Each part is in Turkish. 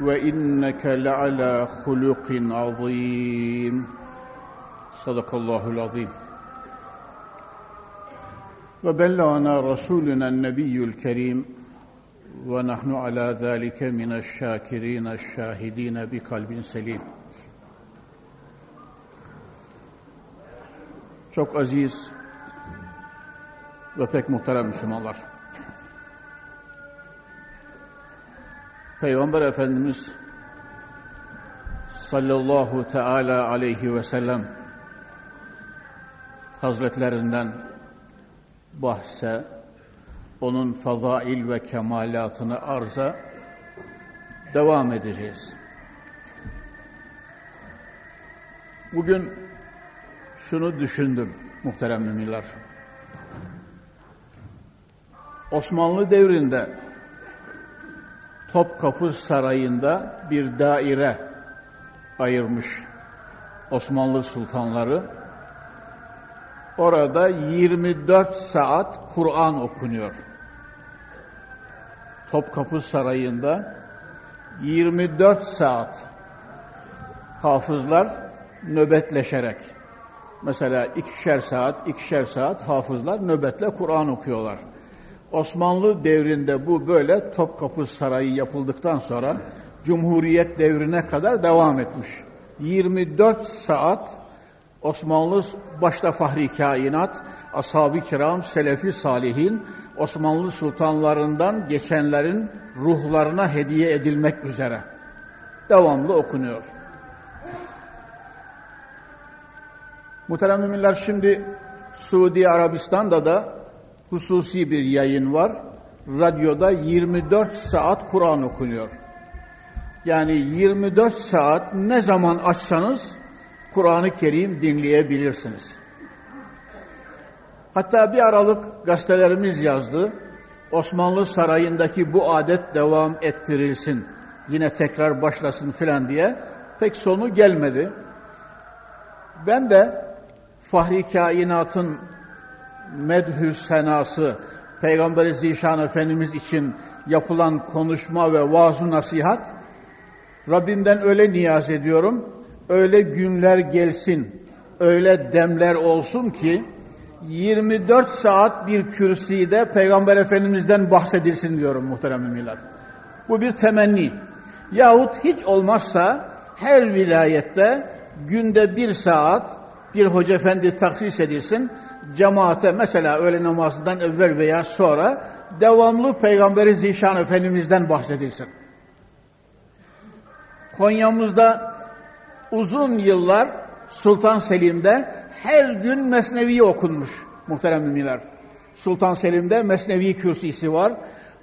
وإنك لعلى خلق عظيم صدق الله العظيم وبلغنا رسولنا النبي الكريم ونحن على ذلك من الشاكرين الشاهدين بقلب سليم Çok aziz ve pek muhterem Müslümanlar. Peygamber Efendimiz sallallahu teala aleyhi ve sellem hazretlerinden bahse, onun fazail ve kemalatını arza devam edeceğiz. Bugün şunu düşündüm muhterem müminler. Osmanlı devrinde Topkapı Sarayı'nda bir daire ayırmış Osmanlı sultanları. Orada 24 saat Kur'an okunuyor. Topkapı Sarayı'nda 24 saat hafızlar nöbetleşerek mesela ikişer saat, ikişer saat hafızlar nöbetle Kur'an okuyorlar. Osmanlı devrinde bu böyle Topkapı Sarayı yapıldıktan sonra Cumhuriyet devrine kadar devam etmiş. 24 saat Osmanlı başta Fahri Kainat, Ashab-ı Kiram, Selefi Salihin, Osmanlı sultanlarından geçenlerin ruhlarına hediye edilmek üzere devamlı okunuyor. Muhterem müminler şimdi Suudi Arabistan'da da hususi bir yayın var. Radyoda 24 saat Kur'an okunuyor. Yani 24 saat ne zaman açsanız Kur'an-ı Kerim dinleyebilirsiniz. Hatta bir aralık gazetelerimiz yazdı. Osmanlı Sarayı'ndaki bu adet devam ettirilsin. Yine tekrar başlasın filan diye. Pek sonu gelmedi. Ben de Fahri Kainat'ın medhü senası, Peygamber-i Zişan Efendimiz için yapılan konuşma ve vaaz nasihat, Rabbimden öyle niyaz ediyorum, öyle günler gelsin, öyle demler olsun ki, 24 saat bir kürsüde Peygamber Efendimiz'den bahsedilsin diyorum muhterem müminler. Bu bir temenni. Yahut hiç olmazsa her vilayette günde bir saat bir hoca efendi taksis edilsin, cemaate mesela öğle namazından evvel veya sonra devamlı Peygamberi Zişan Efendimiz'den bahsedilsin. Konya'mızda uzun yıllar Sultan Selim'de her gün Mesnevi okunmuş muhterem müminler. Sultan Selim'de Mesnevi kürsüsü var.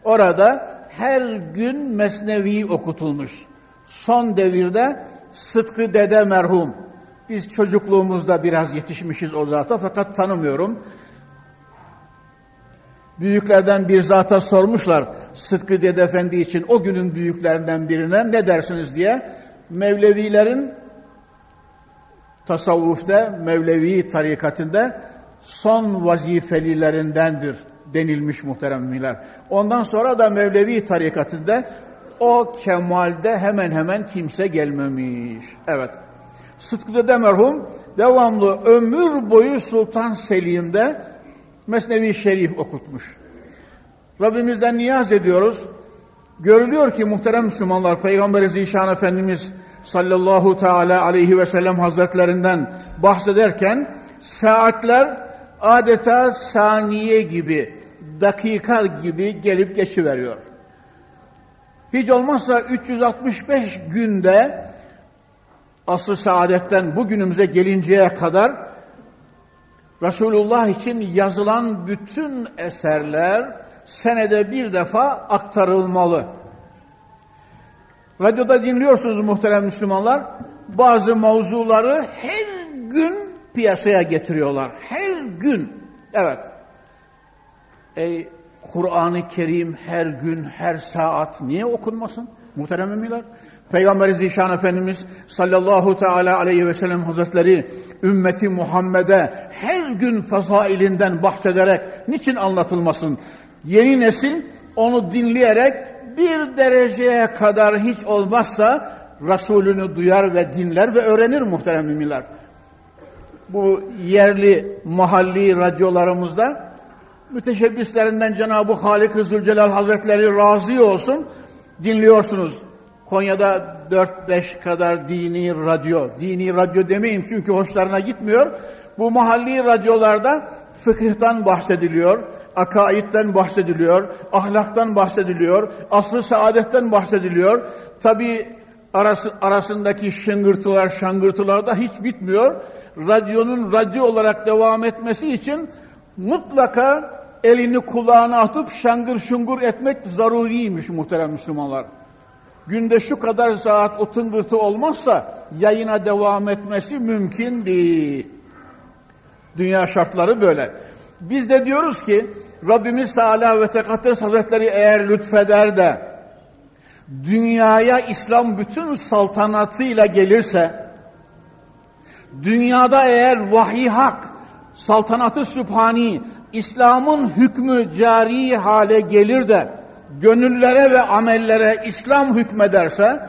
Orada her gün Mesnevi okutulmuş. Son devirde Sıtkı Dede merhum biz çocukluğumuzda biraz yetişmişiz o zata fakat tanımıyorum. Büyüklerden bir zata sormuşlar Sıtkı Dede Efendi için o günün büyüklerinden birine ne dersiniz diye. Mevlevilerin tasavvufta, Mevlevi tarikatında son vazifelilerindendir denilmiş muhteremler. Ondan sonra da Mevlevi tarikatında o kemalde hemen hemen kimse gelmemiş. Evet. Sıtkı Dede merhum devamlı ömür boyu Sultan Selim'de Mesnevi Şerif okutmuş. Rabbimizden niyaz ediyoruz. Görülüyor ki muhterem Müslümanlar Peygamber Zişan Efendimiz sallallahu teala aleyhi ve sellem hazretlerinden bahsederken saatler adeta saniye gibi, dakika gibi gelip geçiveriyor. Hiç olmazsa 365 günde asr saadetten bugünümüze gelinceye kadar Resulullah için yazılan bütün eserler senede bir defa aktarılmalı. Radyoda dinliyorsunuz muhterem Müslümanlar. Bazı mavzuları her gün piyasaya getiriyorlar. Her gün. Evet. Ey Kur'an-ı Kerim her gün, her saat niye okunmasın? Muhterem emirler. Peygamber Zişan Efendimiz sallallahu teala aleyhi ve sellem hazretleri ümmeti Muhammed'e her gün fazailinden bahsederek niçin anlatılmasın? Yeni nesil onu dinleyerek bir dereceye kadar hiç olmazsa Resulünü duyar ve dinler ve öğrenir muhterem müminler. Bu yerli mahalli radyolarımızda müteşebbislerinden Cenab-ı Halik-i Zülcelal Hazretleri razı olsun dinliyorsunuz. Konya'da 4-5 kadar dini radyo, dini radyo demeyeyim çünkü hoşlarına gitmiyor. Bu mahalli radyolarda fıkıhtan bahsediliyor, akaidden bahsediliyor, ahlaktan bahsediliyor, aslı saadetten bahsediliyor. Tabi arası, arasındaki şıngırtılar, şangırtılar da hiç bitmiyor. Radyonun radyo olarak devam etmesi için mutlaka elini kulağına atıp şangır şungur etmek zaruriymiş muhterem Müslümanlar. Günde şu kadar saat o tıngırtı olmazsa yayına devam etmesi mümkün değil. Dünya şartları böyle. Biz de diyoruz ki Rabbimiz Teala ve Tekaddes Hazretleri eğer lütfeder de dünyaya İslam bütün saltanatıyla gelirse dünyada eğer vahiy hak saltanatı sübhani İslam'ın hükmü cari hale gelir de gönüllere ve amellere İslam hükmederse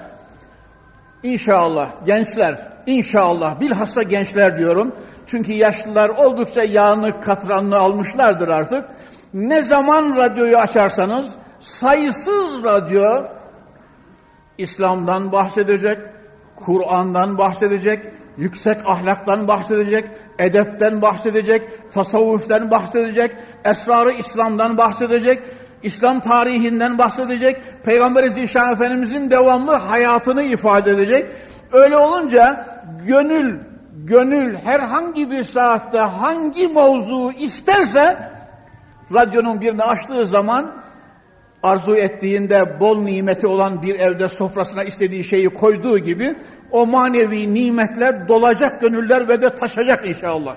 inşallah gençler inşallah bilhassa gençler diyorum çünkü yaşlılar oldukça yağını katranını almışlardır artık. Ne zaman radyoyu açarsanız sayısız radyo İslam'dan bahsedecek, Kur'an'dan bahsedecek, yüksek ahlaktan bahsedecek, edepten bahsedecek, tasavvuften bahsedecek, esrarı İslam'dan bahsedecek, İslam tarihinden bahsedecek, Peygamber Zişan Efendimizin devamlı hayatını ifade edecek. Öyle olunca gönül, gönül herhangi bir saatte hangi mevzu isterse radyonun birini açtığı zaman arzu ettiğinde bol nimeti olan bir evde sofrasına istediği şeyi koyduğu gibi o manevi nimetler dolacak gönüller ve de taşacak inşallah.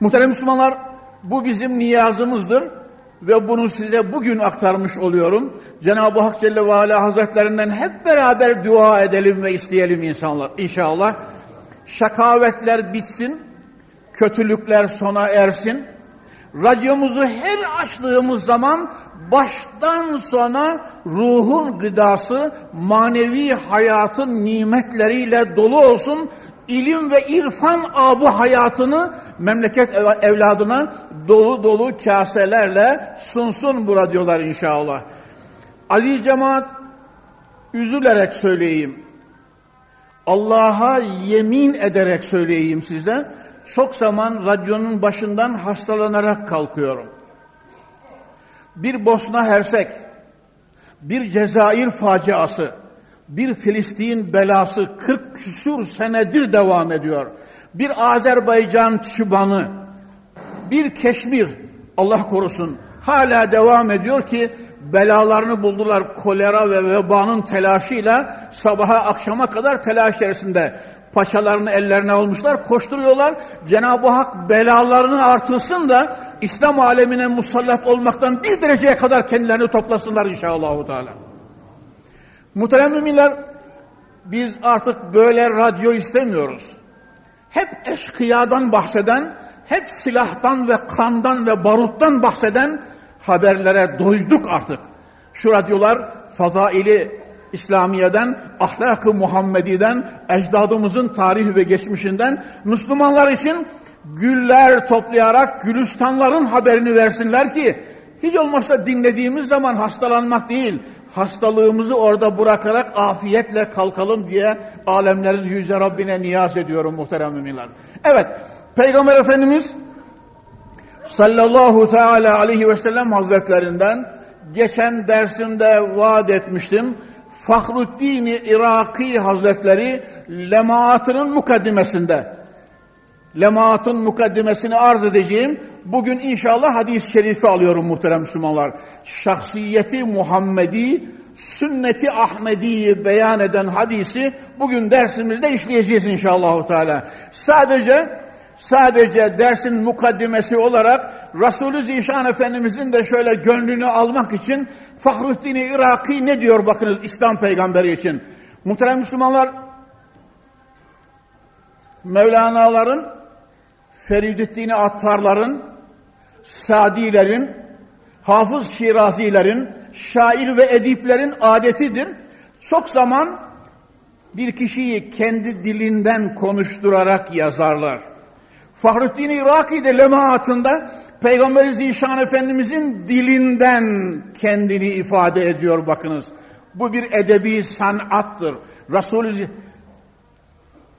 Muhterem Müslümanlar bu bizim niyazımızdır ve bunu size bugün aktarmış oluyorum. Cenab-ı Hak Celle ve Ala Hazretlerinden hep beraber dua edelim ve isteyelim insanlar inşallah. Şakavetler bitsin, kötülükler sona ersin radyomuzu her açtığımız zaman baştan sona ruhun gıdası, manevi hayatın nimetleriyle dolu olsun. İlim ve irfan abı hayatını memleket evladına dolu dolu kaselerle sunsun bu radyolar inşallah. Aziz cemaat, üzülerek söyleyeyim. Allah'a yemin ederek söyleyeyim size çok zaman radyonun başından hastalanarak kalkıyorum. Bir Bosna Hersek, bir Cezayir faciası, bir Filistin belası 40 küsur senedir devam ediyor. Bir Azerbaycan çıbanı, bir Keşmir Allah korusun hala devam ediyor ki belalarını buldular kolera ve vebanın telaşıyla sabaha akşama kadar telaş içerisinde paçalarını ellerine almışlar, koşturuyorlar. Cenab-ı Hak belalarını artırsın da İslam alemine musallat olmaktan bir dereceye kadar kendilerini toplasınlar inşallah. Teala. Muhterem müminler, biz artık böyle radyo istemiyoruz. Hep eşkıyadan bahseden, hep silahtan ve kandan ve baruttan bahseden haberlere doyduk artık. Şu radyolar fazaili İslamiye'den, ahlak-ı Muhammedi'den, ecdadımızın tarihi ve geçmişinden Müslümanlar için güller toplayarak gülistanların haberini versinler ki Hiç olmazsa dinlediğimiz zaman hastalanmak değil, hastalığımızı orada bırakarak afiyetle kalkalım diye alemlerin yüce Rabbine niyaz ediyorum muhterem müminler. Evet, Peygamber Efendimiz sallallahu teala aleyhi ve sellem hazretlerinden geçen dersimde vaat etmiştim. Fahruddin Iraki Hazretleri lemaatının mukaddimesinde lemaatın mukaddimesini arz edeceğim. Bugün inşallah hadis-i şerifi alıyorum muhterem Müslümanlar. Şahsiyeti Muhammedi, sünneti Ahmedi'yi beyan eden hadisi bugün dersimizde işleyeceğiz inşallah. Teala. Sadece sadece dersin mukaddimesi olarak Resulü Zişan Efendimizin de şöyle gönlünü almak için Fahruddin Iraki ne diyor bakınız İslam peygamberi için. Muhterem Müslümanlar Mevlana'ların Feridüddin Attarların Sadilerin Hafız Şirazilerin şair ve ediplerin adetidir. Çok zaman bir kişiyi kendi dilinden konuşturarak yazarlar. Fahrettin Iraki de lemaatında Peygamber Zişan Efendimizin dilinden kendini ifade ediyor bakınız. Bu bir edebi sanattır. Resulü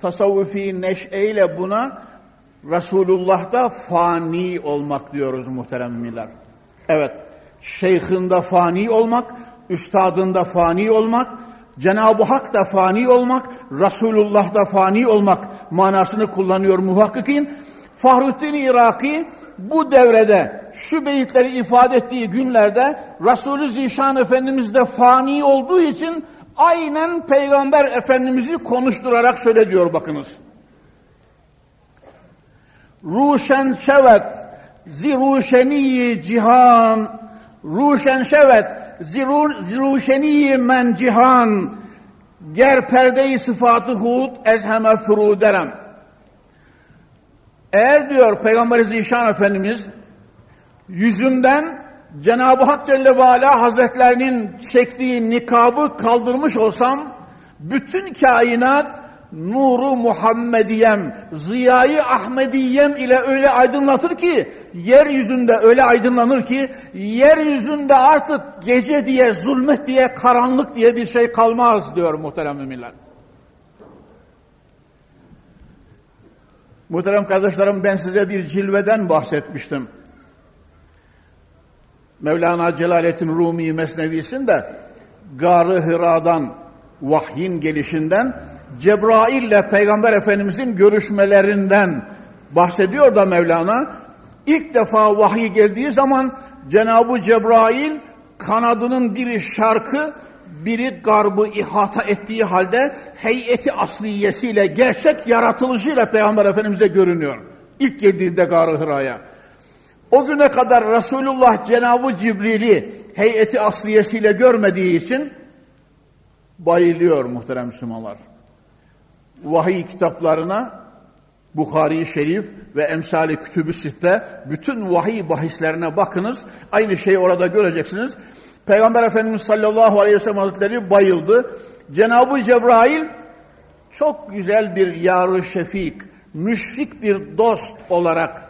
tasavvufi neşeyle buna Resulullah'ta fani olmak diyoruz muhterem müminler. Evet, şeyhinde fani olmak, üstadında fani olmak, Cenab-ı Hak da fani olmak, Resulullah'da fani olmak manasını kullanıyor muhakkikin. Fahrettin Iraki bu devrede şu beyitleri ifade ettiği günlerde Resulü Zişan Efendimiz de fani olduğu için aynen Peygamber Efendimiz'i konuşturarak şöyle diyor bakınız. Ruşen şevet ziruşeni cihan. Ruşen şevet ziruşeni men cihan. Ger perde-i sıfatı hud ezheme furuderem eğer diyor Peygamber Zişan Efendimiz yüzünden Cenab-ı Hak Celle ve Ala Hazretlerinin çektiği nikabı kaldırmış olsam bütün kainat nuru Muhammediyem, ziyayı Ahmediyem ile öyle aydınlatır ki yeryüzünde öyle aydınlanır ki yeryüzünde artık gece diye, zulmet diye, karanlık diye bir şey kalmaz diyor muhterem müminler. Muhterem kardeşlerim ben size bir cilveden bahsetmiştim. Mevlana Celaleddin Rumi Mesnevisinde Garı Hira'dan vahyin gelişinden Cebrail ile Peygamber Efendimizin görüşmelerinden bahsediyor da Mevlana. İlk defa vahiy geldiği zaman Cenab-ı Cebrail kanadının biri şarkı biri garbı ihata ettiği halde heyeti asliyesiyle, gerçek yaratılışıyla Peygamber Efendimiz'e görünüyor. İlk geldiğinde Gar-ı Hıra'ya. O güne kadar Resulullah Cenab-ı Cibril'i heyeti asliyesiyle görmediği için bayılıyor muhterem Müslümanlar. Vahiy kitaplarına Bukhari Şerif ve emsali kütübü sitte bütün vahiy bahislerine bakınız. Aynı şeyi orada göreceksiniz. Peygamber Efendimiz sallallahu aleyhi ve sellem hazretleri bayıldı. Cenab-ı Cebrail çok güzel bir yarı şefik, müşfik bir dost olarak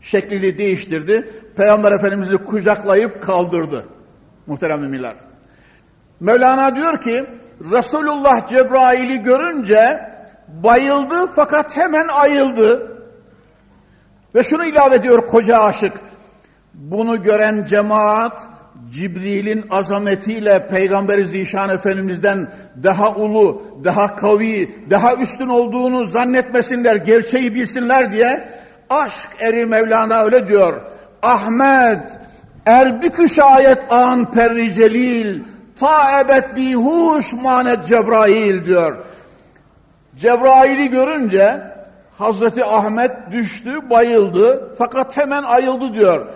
şeklini değiştirdi. Peygamber Efendimiz'i kucaklayıp kaldırdı. Muhterem müminler. Mevlana diyor ki Resulullah Cebrail'i görünce bayıldı fakat hemen ayıldı. Ve şunu ilave ediyor koca aşık. Bunu gören cemaat Cibril'in azametiyle Peygamber-i Zişan Efendimiz'den daha ulu, daha kavi, daha üstün olduğunu zannetmesinler, gerçeği bilsinler diye aşk eri Mevlana öyle diyor. Ahmet, erbükü şayet an perri celil, ta ebed bihuş manet Cebrail diyor. Cebrail'i görünce Hazreti Ahmet düştü, bayıldı fakat hemen ayıldı diyor.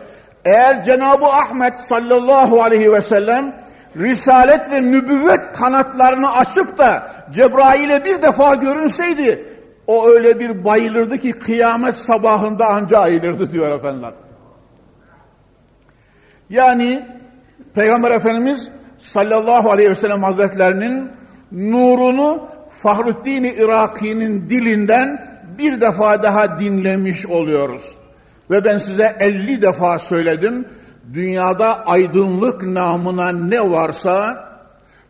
Eğer Cenab-ı Ahmet sallallahu aleyhi ve sellem risalet ve nübüvvet kanatlarını açıp da Cebrail'e bir defa görünseydi o öyle bir bayılırdı ki kıyamet sabahında anca ayılırdı diyor efendiler. Yani Peygamber Efendimiz sallallahu aleyhi ve sellem hazretlerinin nurunu Fahruddin Iraki'nin dilinden bir defa daha dinlemiş oluyoruz. Ve ben size 50 defa söyledim. dünyada aydınlık namına ne varsa,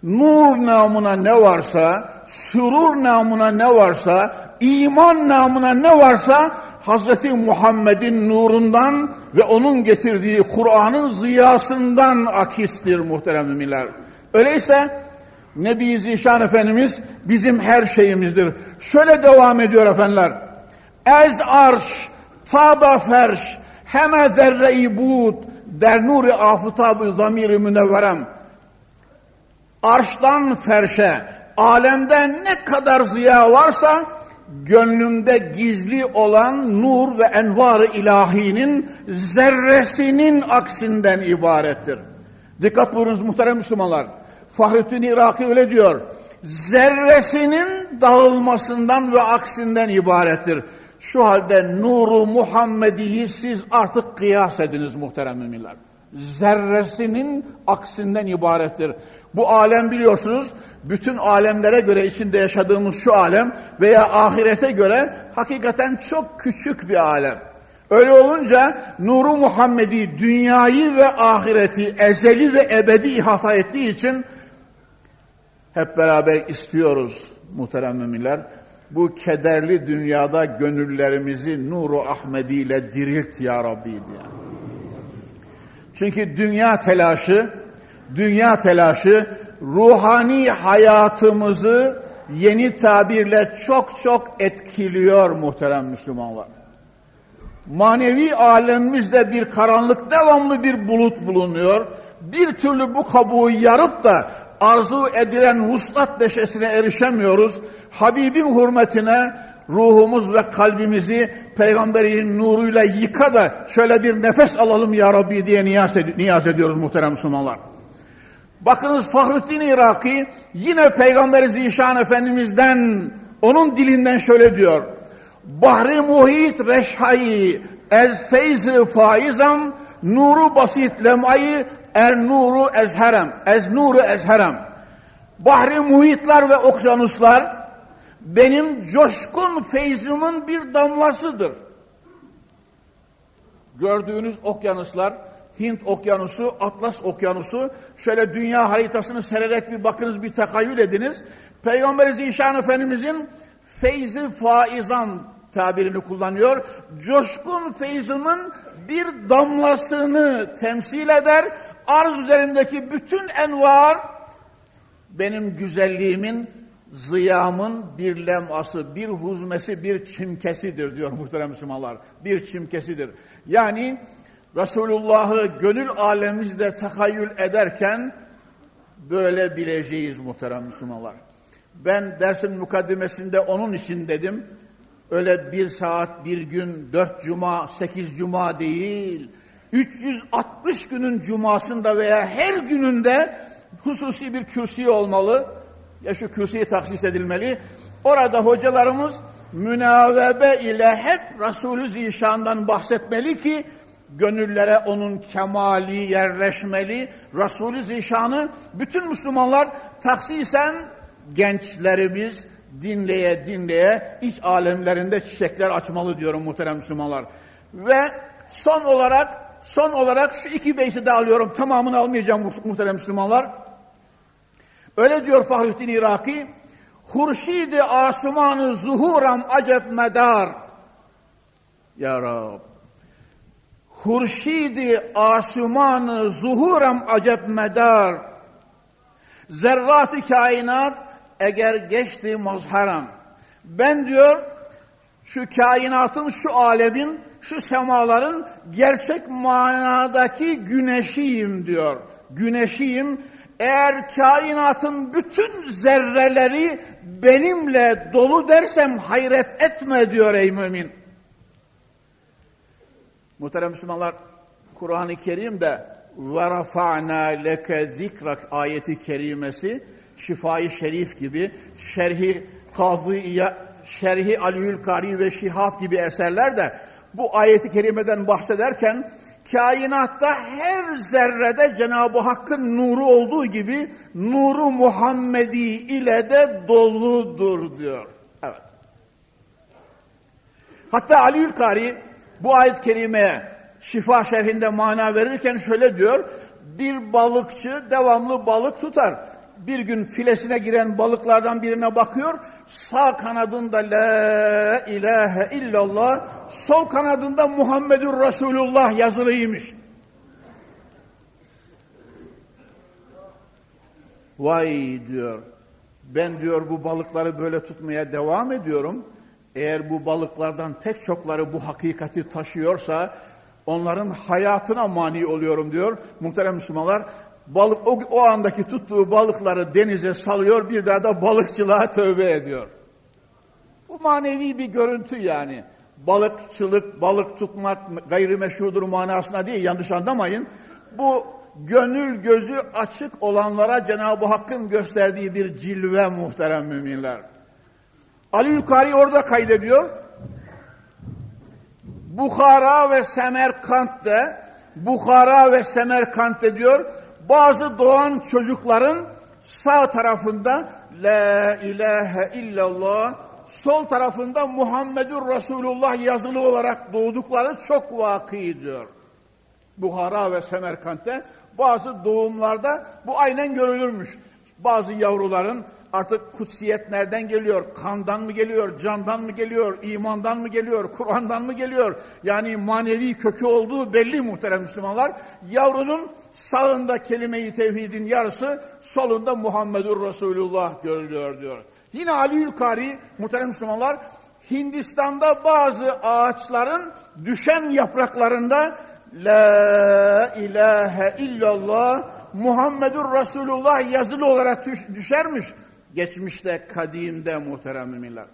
nur namına ne varsa, sürur namına ne varsa, iman namına ne varsa, Hazreti Muhammed'in nurundan ve onun getirdiği Kur'an'ın ziyasından akistir muhterem müminler. Öyleyse Nebi Zişan Efendimiz bizim her şeyimizdir. Şöyle devam ediyor efendiler. Ez arş, taba ferş, heme zerre-i bud, der nuri afıtabı zamiri münevverem. Arştan ferşe, alemde ne kadar ziya varsa, gönlümde gizli olan nur ve envar-ı ilahinin zerresinin aksinden ibarettir. Dikkat buyurunuz muhterem Müslümanlar. Fahrettin Iraki öyle diyor. Zerresinin dağılmasından ve aksinden ibarettir. Şu halde nuru Muhammedi'yi siz artık kıyas ediniz muhterem müminler. Zerresinin aksinden ibarettir. Bu alem biliyorsunuz bütün alemlere göre içinde yaşadığımız şu alem veya ahirete göre hakikaten çok küçük bir alem. Öyle olunca nuru Muhammedi dünyayı ve ahireti ezeli ve ebedi ihata ettiği için hep beraber istiyoruz muhterem müminler. Bu kederli dünyada gönüllerimizi nuru Ahmedi ile dirilt ya Rabbi diye. Çünkü dünya telaşı, dünya telaşı ruhani hayatımızı yeni tabirle çok çok etkiliyor muhterem Müslümanlar. Manevi alemimizde bir karanlık devamlı bir bulut bulunuyor. Bir türlü bu kabuğu yarıp da arzu edilen vuslat deşesine erişemiyoruz. Habibin hürmetine ruhumuz ve kalbimizi peygamberin nuruyla yıka da şöyle bir nefes alalım ya Rabbi diye niyaz, ed niyaz ediyoruz muhterem Müslümanlar. Bakınız Fahrettin Iraki yine Peygamberi Zişan Efendimiz'den onun dilinden şöyle diyor. Bahri muhit reşhayi ez feyzi faizam nuru basit lem'ayı er nuru ezherem ez nuru ezherem bahri muhitler ve okyanuslar benim coşkun feyzimin bir damlasıdır. Gördüğünüz okyanuslar Hint okyanusu, Atlas okyanusu şöyle dünya haritasını sererek bir bakınız bir tekayyül ediniz. Peygamber Zişan Efendimizin feyzi faizan tabirini kullanıyor. Coşkun feyzimin bir damlasını temsil eder. Arz üzerindeki bütün envar benim güzelliğimin, ziyamın bir leması, bir huzmesi, bir çimkesidir diyor muhterem Müslümanlar. Bir çimkesidir. Yani Resulullah'ı gönül alemimizde takayyül ederken böyle bileceğiz muhterem Müslümanlar. Ben dersin mukaddimesinde onun için dedim. Öyle bir saat, bir gün, dört cuma, sekiz cuma değil. 360 günün cumasında veya her gününde hususi bir kürsi olmalı. Ya şu kürsüye taksis edilmeli. Orada hocalarımız münavebe ile hep Resulü Zişan'dan bahsetmeli ki gönüllere onun kemali yerleşmeli. Resulü Zişan'ı bütün Müslümanlar taksisen gençlerimiz dinleye dinleye iç alemlerinde çiçekler açmalı diyorum muhterem Müslümanlar. Ve son olarak son olarak şu iki beyti de alıyorum. Tamamını almayacağım muhterem Müslümanlar. Öyle diyor Fahrettin Iraki. Hurşidi asumanı zuhuram acep medar. Ya Rab. Hurşidi asumanı zuhuram acep medar. Zerrat-ı kainat eğer geçti mazharam. Ben diyor şu kainatın, şu alemin, şu semaların gerçek manadaki güneşiyim diyor. Güneşiyim eğer kainatın bütün zerreleri benimle dolu dersem hayret etme diyor ey mümin. Muhterem Müslümanlar, Kur'an-ı Kerim'de وَرَفَعْنَا leke zikrak ayeti kerimesi şifai şerif gibi şerhi kazı şerhi Aliül Kari ve Şihab gibi eserler de bu ayeti kerimeden bahsederken kainatta her zerrede Cenab-ı Hakk'ın nuru olduğu gibi nuru Muhammedi ile de doludur diyor. Evet. Hatta Aliül Kari bu ayet-i kerimeye şifa şerhinde mana verirken şöyle diyor. Bir balıkçı devamlı balık tutar. Bir gün filesine giren balıklardan birine bakıyor. Sağ kanadında la ilahe illallah, sol kanadında Muhammedur Resulullah yazılıymış. Vay diyor. Ben diyor bu balıkları böyle tutmaya devam ediyorum. Eğer bu balıklardan pek çokları bu hakikati taşıyorsa onların hayatına mani oluyorum diyor. Muhterem Müslümanlar balık o, o andaki tuttuğu balıkları denize salıyor bir daha da balıkçılığa tövbe ediyor. Bu manevi bir görüntü yani. Balıkçılık, balık tutmak gayrimeşrudur manasına değil yanlış anlamayın. Bu gönül gözü açık olanlara Cenab-ı Hakk'ın gösterdiği bir cilve muhterem müminler. Ali Yukari orada kaydediyor. Bukhara ve Semerkant'te Bukhara ve Semerkant'te diyor bazı doğan çocukların sağ tarafında La ilahe illallah sol tarafında Muhammedur Resulullah yazılı olarak doğdukları çok vakı diyor. Buhara ve Semerkant'te bazı doğumlarda bu aynen görülürmüş. Bazı yavruların artık kutsiyet nereden geliyor? Kandan mı geliyor? Candan mı geliyor? imandan mı geliyor? Kur'an'dan mı geliyor? Yani manevi kökü olduğu belli muhterem Müslümanlar. Yavrunun sağında kelime-i tevhidin yarısı, solunda Muhammedur Resulullah görülüyor diyor. Yine Ali Ülkari muhterem Müslümanlar Hindistan'da bazı ağaçların düşen yapraklarında La ilahe illallah Muhammedur Resulullah yazılı olarak düşermiş. Geçmişte, kadimde muhterem müminler.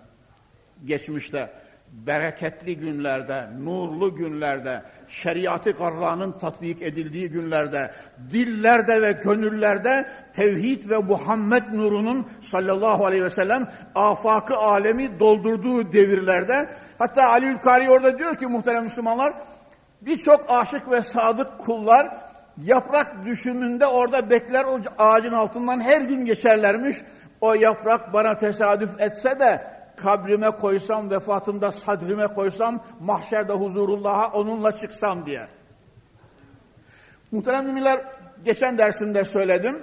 Geçmişte, bereketli günlerde, nurlu günlerde, şeriatı karranın tatbik edildiği günlerde, dillerde ve gönüllerde tevhid ve Muhammed nurunun sallallahu aleyhi ve sellem afakı alemi doldurduğu devirlerde, hatta Ali Ülkari orada diyor ki muhterem Müslümanlar, birçok aşık ve sadık kullar yaprak düşümünde orada bekler o ağacın altından her gün geçerlermiş. O yaprak bana tesadüf etse de kabrime koysam, vefatımda sadrime koysam, mahşerde huzurullah'a onunla çıksam diye. Muhterem müminler, geçen dersimde söyledim.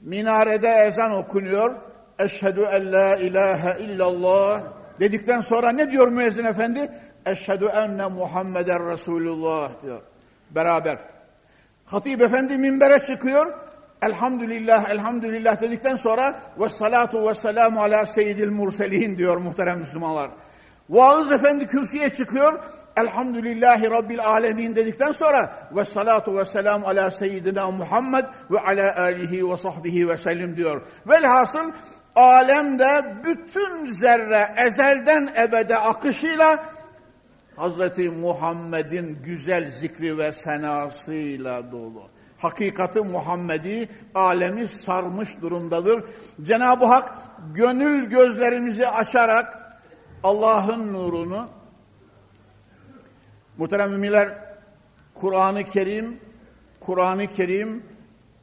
Minarede ezan okunuyor. Eşhedü en la ilahe illallah dedikten sonra ne diyor müezzin efendi? Eşhedü enne Muhammeden Resulullah diyor. Beraber. Hatip efendi minbere çıkıyor. Elhamdülillah, elhamdülillah dedikten sonra ve salatu ve selamu ala seyyidil murselin diyor muhterem Müslümanlar. Vaaz efendi kürsüye çıkıyor. Elhamdülillahi Rabbil alemin dedikten sonra ve salatu ve selam ala seyyidina Muhammed ve ala alihi ve sahbihi ve sellim diyor. Velhasıl alemde bütün zerre ezelden ebede akışıyla Hazreti Muhammed'in güzel zikri ve senasıyla dolu hakikati Muhammedi alemi sarmış durumdadır. Cenab-ı Hak gönül gözlerimizi açarak Allah'ın nurunu muhterem müminler Kur'an-ı Kerim Kur'an-ı Kerim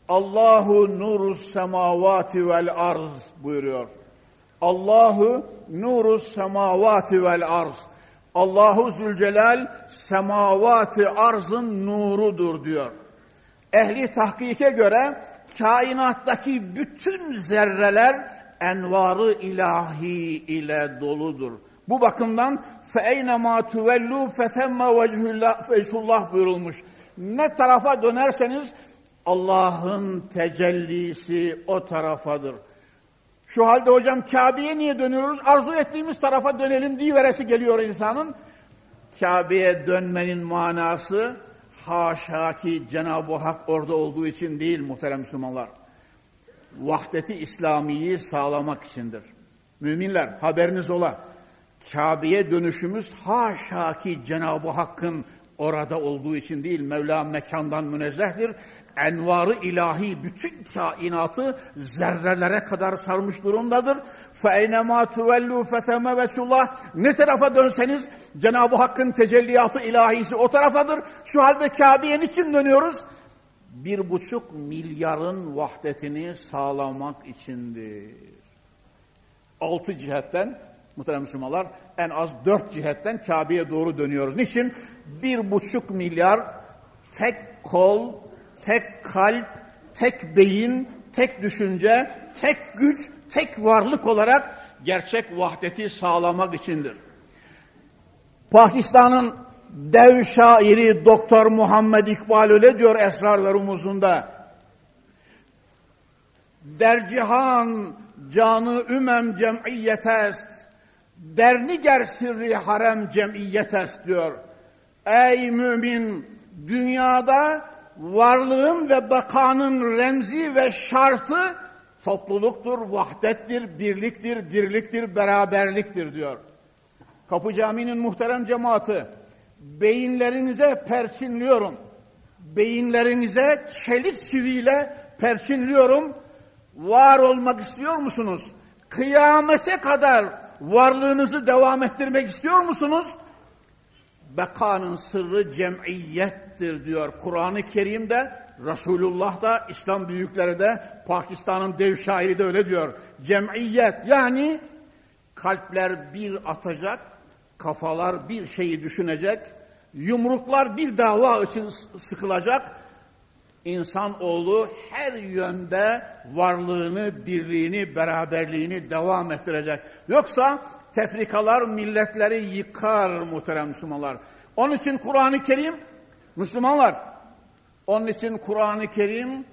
Allahu nurus semavati vel arz buyuruyor. Allahu nurus semavati vel arz. Allahu Zülcelal semavati arzın nurudur diyor ehli tahkike göre kainattaki bütün zerreler envarı ilahi ile doludur. Bu bakımdan فَاَيْنَمَا تُوَلُّوا فَثَمَّ وَجْهُ buyurulmuş. Ne tarafa dönerseniz Allah'ın tecellisi o tarafadır. Şu halde hocam Kabe'ye niye dönüyoruz? Arzu ettiğimiz tarafa dönelim diye veresi geliyor insanın. Kabe'ye dönmenin manası Haşa ki Cenab-ı Hak orada olduğu için değil muhterem Müslümanlar. Vahdeti İslami'yi sağlamak içindir. Müminler haberiniz ola. Kabe'ye dönüşümüz haşa ki Cenab-ı Hakk'ın orada olduğu için değil. Mevla mekandan münezzehtir envarı ilahi bütün kainatı zerrelere kadar sarmış durumdadır. فَاَيْنَمَا تُوَلُّوا فَثَمَّ Ne tarafa dönseniz Cenab-ı Hakk'ın tecelliyatı ilahisi o tarafadır. Şu halde Kabe'ye için dönüyoruz? Bir buçuk milyarın vahdetini sağlamak içindir. Altı cihetten Muhterem Müslümanlar en az dört cihetten Kabe'ye doğru dönüyoruz. Niçin? Bir buçuk milyar tek kol, tek kalp, tek beyin, tek düşünce, tek güç, tek varlık olarak gerçek vahdeti sağlamak içindir. Pakistan'ın dev şairi Doktor Muhammed İkbal öyle diyor Esrar ve Rumuzunda. Dercihan canı ümem cemiyet est. Derniger sirri harem cemiyet est diyor. Ey mümin dünyada varlığın ve bakanın remzi ve şartı topluluktur, vahdettir, birliktir, dirliktir, beraberliktir diyor. Kapı Camii'nin muhterem cemaati, beyinlerinize perçinliyorum. Beyinlerinize çelik çiviyle perçinliyorum. Var olmak istiyor musunuz? Kıyamete kadar varlığınızı devam ettirmek istiyor musunuz? Bekanın sırrı cemiyettir diyor Kur'an-ı Kerim'de, Resulullah da, İslam büyükleri de, Pakistan'ın dev şairi de öyle diyor. Cemiyet yani kalpler bir atacak, kafalar bir şeyi düşünecek, yumruklar bir dava için sıkılacak. İnsanoğlu her yönde varlığını, birliğini, beraberliğini devam ettirecek. Yoksa tefrikalar milletleri yıkar muhterem Müslümanlar. Onun için Kur'an-ı Kerim, Müslümanlar, onun için Kur'an-ı Kerim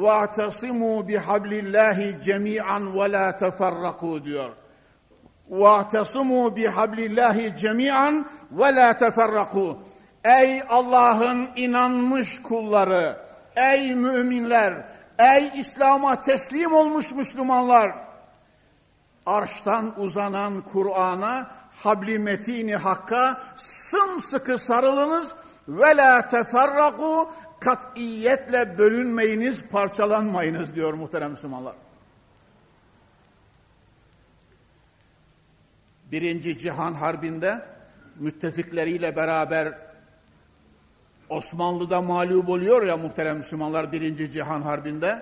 وَاَعْتَصِمُوا بِحَبْلِ اللّٰهِ جَمِيعًا وَلَا تَفَرَّقُوا diyor. وَاَعْتَصِمُوا بِحَبْلِ اللّٰهِ جَمِيعًا وَلَا تَفَرَّقُوا Ey Allah'ın inanmış kulları, ey müminler, ey İslam'a teslim olmuş Müslümanlar, arştan uzanan Kur'an'a, habli metini hakka sımsıkı sarılınız ve la teferraku katiyetle bölünmeyiniz, parçalanmayınız diyor muhterem Müslümanlar. Birinci Cihan Harbi'nde müttefikleriyle beraber Osmanlı'da mağlup oluyor ya muhterem Müslümanlar Birinci Cihan Harbi'nde.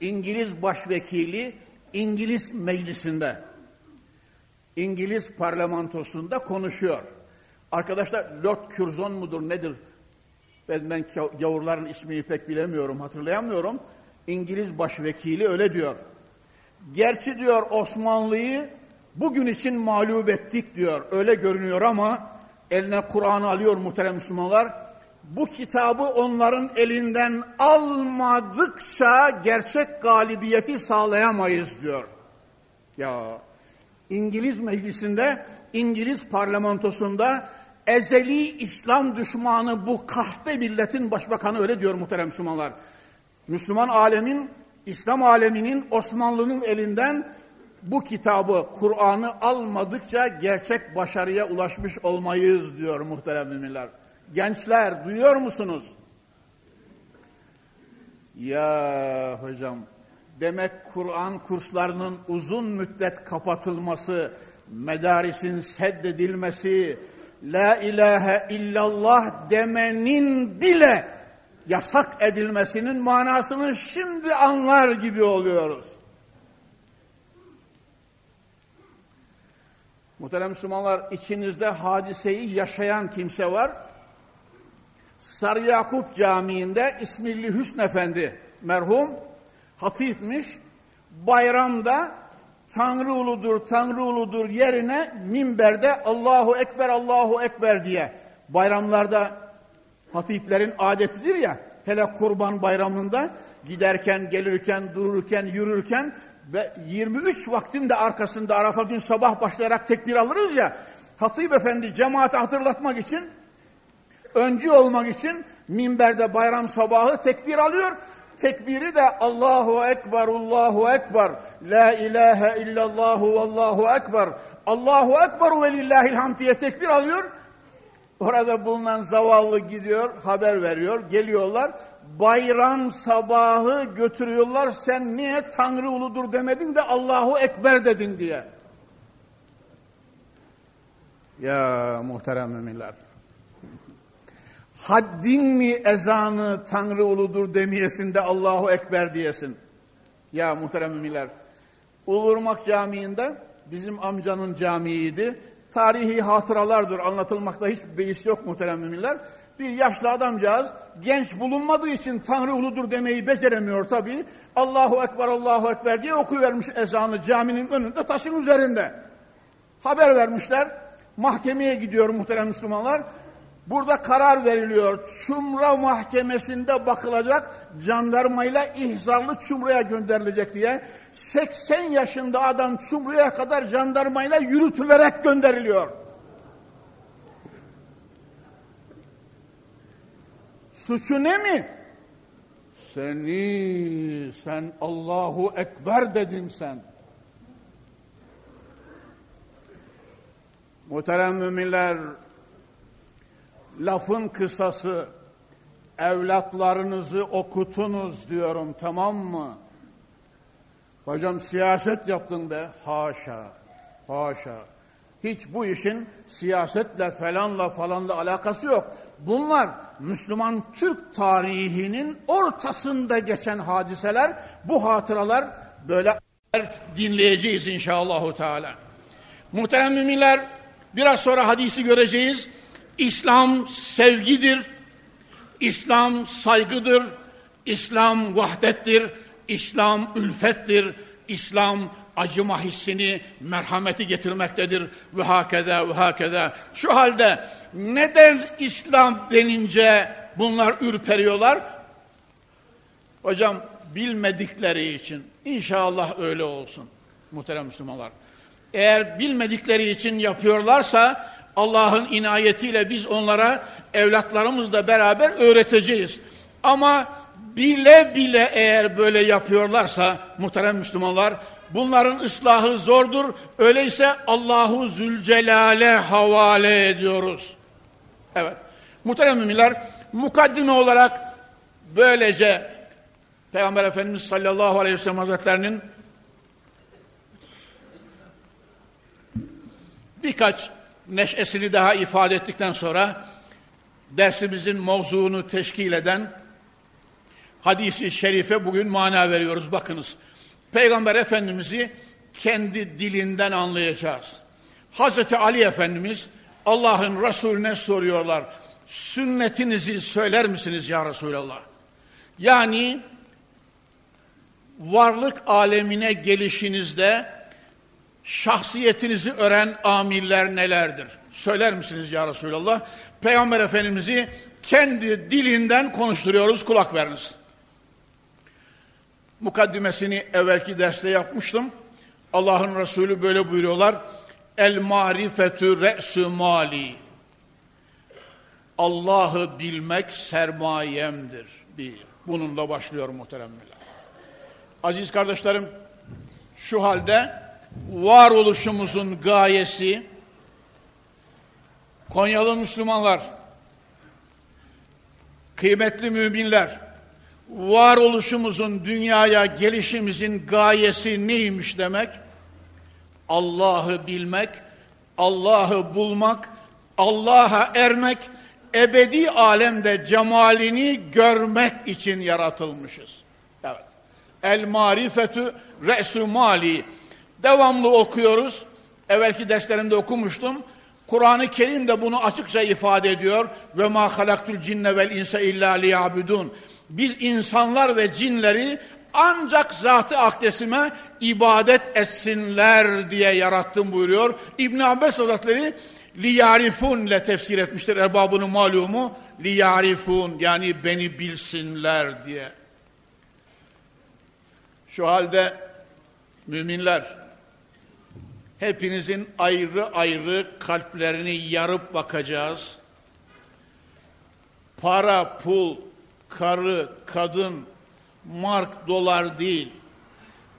İngiliz başvekili İngiliz meclisinde, İngiliz parlamentosunda konuşuyor. Arkadaşlar Lord Curzon mudur nedir? Ben, ben gavurların ismini pek bilemiyorum, hatırlayamıyorum. İngiliz başvekili öyle diyor. Gerçi diyor Osmanlı'yı bugün için mağlup ettik diyor. Öyle görünüyor ama eline Kur'an'ı alıyor muhterem Müslümanlar. Bu kitabı onların elinden almadıkça gerçek galibiyeti sağlayamayız diyor. Ya İngiliz meclisinde, İngiliz parlamentosunda ezeli İslam düşmanı bu kahpe milletin başbakanı öyle diyor muhterem Müslümanlar. Müslüman alemin, İslam aleminin Osmanlı'nın elinden bu kitabı, Kur'an'ı almadıkça gerçek başarıya ulaşmış olmayız diyor muhterem müminler. Gençler duyuyor musunuz? Ya hocam demek Kur'an kurslarının uzun müddet kapatılması, medarisin seddedilmesi, la ilahe illallah demenin bile yasak edilmesinin manasını şimdi anlar gibi oluyoruz. Muhterem Müslümanlar içinizde hadiseyi yaşayan kimse var. Sarı Yakup Camii'nde İsmilli Hüsn Efendi merhum hatipmiş. Bayramda Tanrı uludur, Tanrı uludur yerine minberde Allahu Ekber, Allahu Ekber diye bayramlarda hatiplerin adetidir ya, hele kurban bayramında giderken, gelirken, dururken, yürürken ve 23 vaktin de arkasında Arafa gün sabah başlayarak tekbir alırız ya, hatip efendi cemaate hatırlatmak için, öncü olmak için minberde bayram sabahı tekbir alıyor. Tekbiri de Allahu Ekber, Allahu Ekber, La ilahe illallahu Allahu Ekber, Allahu Ekber ve lillahil hamd diye tekbir alıyor. Orada bulunan zavallı gidiyor, haber veriyor, geliyorlar. Bayram sabahı götürüyorlar, sen niye Tanrı uludur demedin de Allahu Ekber dedin diye. Ya muhterem müminler haddin mi ezanı Tanrı uludur demeyesin de Allahu Ekber diyesin. Ya muhterem müminler, Ulurmak Camii'nde bizim amcanın camiydi. Tarihi hatıralardır anlatılmakta hiç beis yok muhterem müminler. Bir yaşlı adamcağız genç bulunmadığı için Tanrı uludur demeyi beceremiyor tabii. Allahu Ekber, Allahu Ekber diye okuyuvermiş ezanı caminin önünde taşın üzerinde. Haber vermişler. Mahkemeye gidiyor muhterem Müslümanlar. Burada karar veriliyor. Çumra mahkemesinde bakılacak jandarmayla ihzarlı Çumra'ya gönderilecek diye. 80 yaşında adam Çumra'ya kadar jandarmayla yürütülerek gönderiliyor. Suçu ne mi? Seni, sen Allahu Ekber dedin sen. Muhterem müminler, lafın kısası, evlatlarınızı okutunuz diyorum tamam mı? Hocam siyaset yaptın be. Haşa, haşa. Hiç bu işin siyasetle falanla falanla alakası yok. Bunlar Müslüman Türk tarihinin ortasında geçen hadiseler, bu hatıralar böyle dinleyeceğiz inşallahü teala. Muhterem müminler, biraz sonra hadisi göreceğiz. İslam sevgidir, İslam saygıdır, İslam vahdettir, İslam ülfettir, İslam acıma hissini, merhameti getirmektedir ve hakeza ve hakeza. Şu halde neden İslam denince bunlar ürperiyorlar? Hocam bilmedikleri için inşallah öyle olsun muhterem Müslümanlar. Eğer bilmedikleri için yapıyorlarsa Allah'ın inayetiyle biz onlara evlatlarımızla beraber öğreteceğiz. Ama bile bile eğer böyle yapıyorlarsa muhterem Müslümanlar bunların ıslahı zordur. Öyleyse Allahu Zülcelal'e havale ediyoruz. Evet. Muhterem müminler mukaddime olarak böylece Peygamber Efendimiz sallallahu aleyhi ve sellem hazretlerinin birkaç neşesini daha ifade ettikten sonra dersimizin mevzuunu teşkil eden hadisi şerife bugün mana veriyoruz. Bakınız. Peygamber Efendimiz'i kendi dilinden anlayacağız. Hazreti Ali Efendimiz Allah'ın Resulüne soruyorlar. Sünnetinizi söyler misiniz ya Resulallah? Yani varlık alemine gelişinizde şahsiyetinizi öğren amirler nelerdir? Söyler misiniz ya Resulallah? Peygamber Efendimiz'i kendi dilinden konuşturuyoruz kulak veriniz. Mukaddimesini evvelki derste yapmıştım. Allah'ın Resulü böyle buyuruyorlar. El marifetü re'sü mali. Allah'ı bilmek sermayemdir. Bir. Bununla başlıyor muhteremler. Aziz kardeşlerim, şu halde varoluşumuzun gayesi Konyalı Müslümanlar, kıymetli müminler, varoluşumuzun dünyaya gelişimizin gayesi neymiş demek? Allah'ı bilmek, Allah'ı bulmak, Allah'a ermek, ebedi alemde cemalini görmek için yaratılmışız. Evet. El marifetü re'sü mali. Devamlı okuyoruz. Evvelki derslerimde okumuştum. Kur'an-ı Kerim de bunu açıkça ifade ediyor. Ve ma halaktul cinne vel insa illa liyabudun. Biz insanlar ve cinleri ancak zatı akdesime ibadet etsinler diye yarattım buyuruyor. İbn Abbas Hazretleri liyarifun ile tefsir etmiştir erbabının malumu. Liyarifun yani beni bilsinler diye. Şu halde müminler hepinizin ayrı ayrı kalplerini yarıp bakacağız. Para, pul, karı, kadın, mark, dolar değil.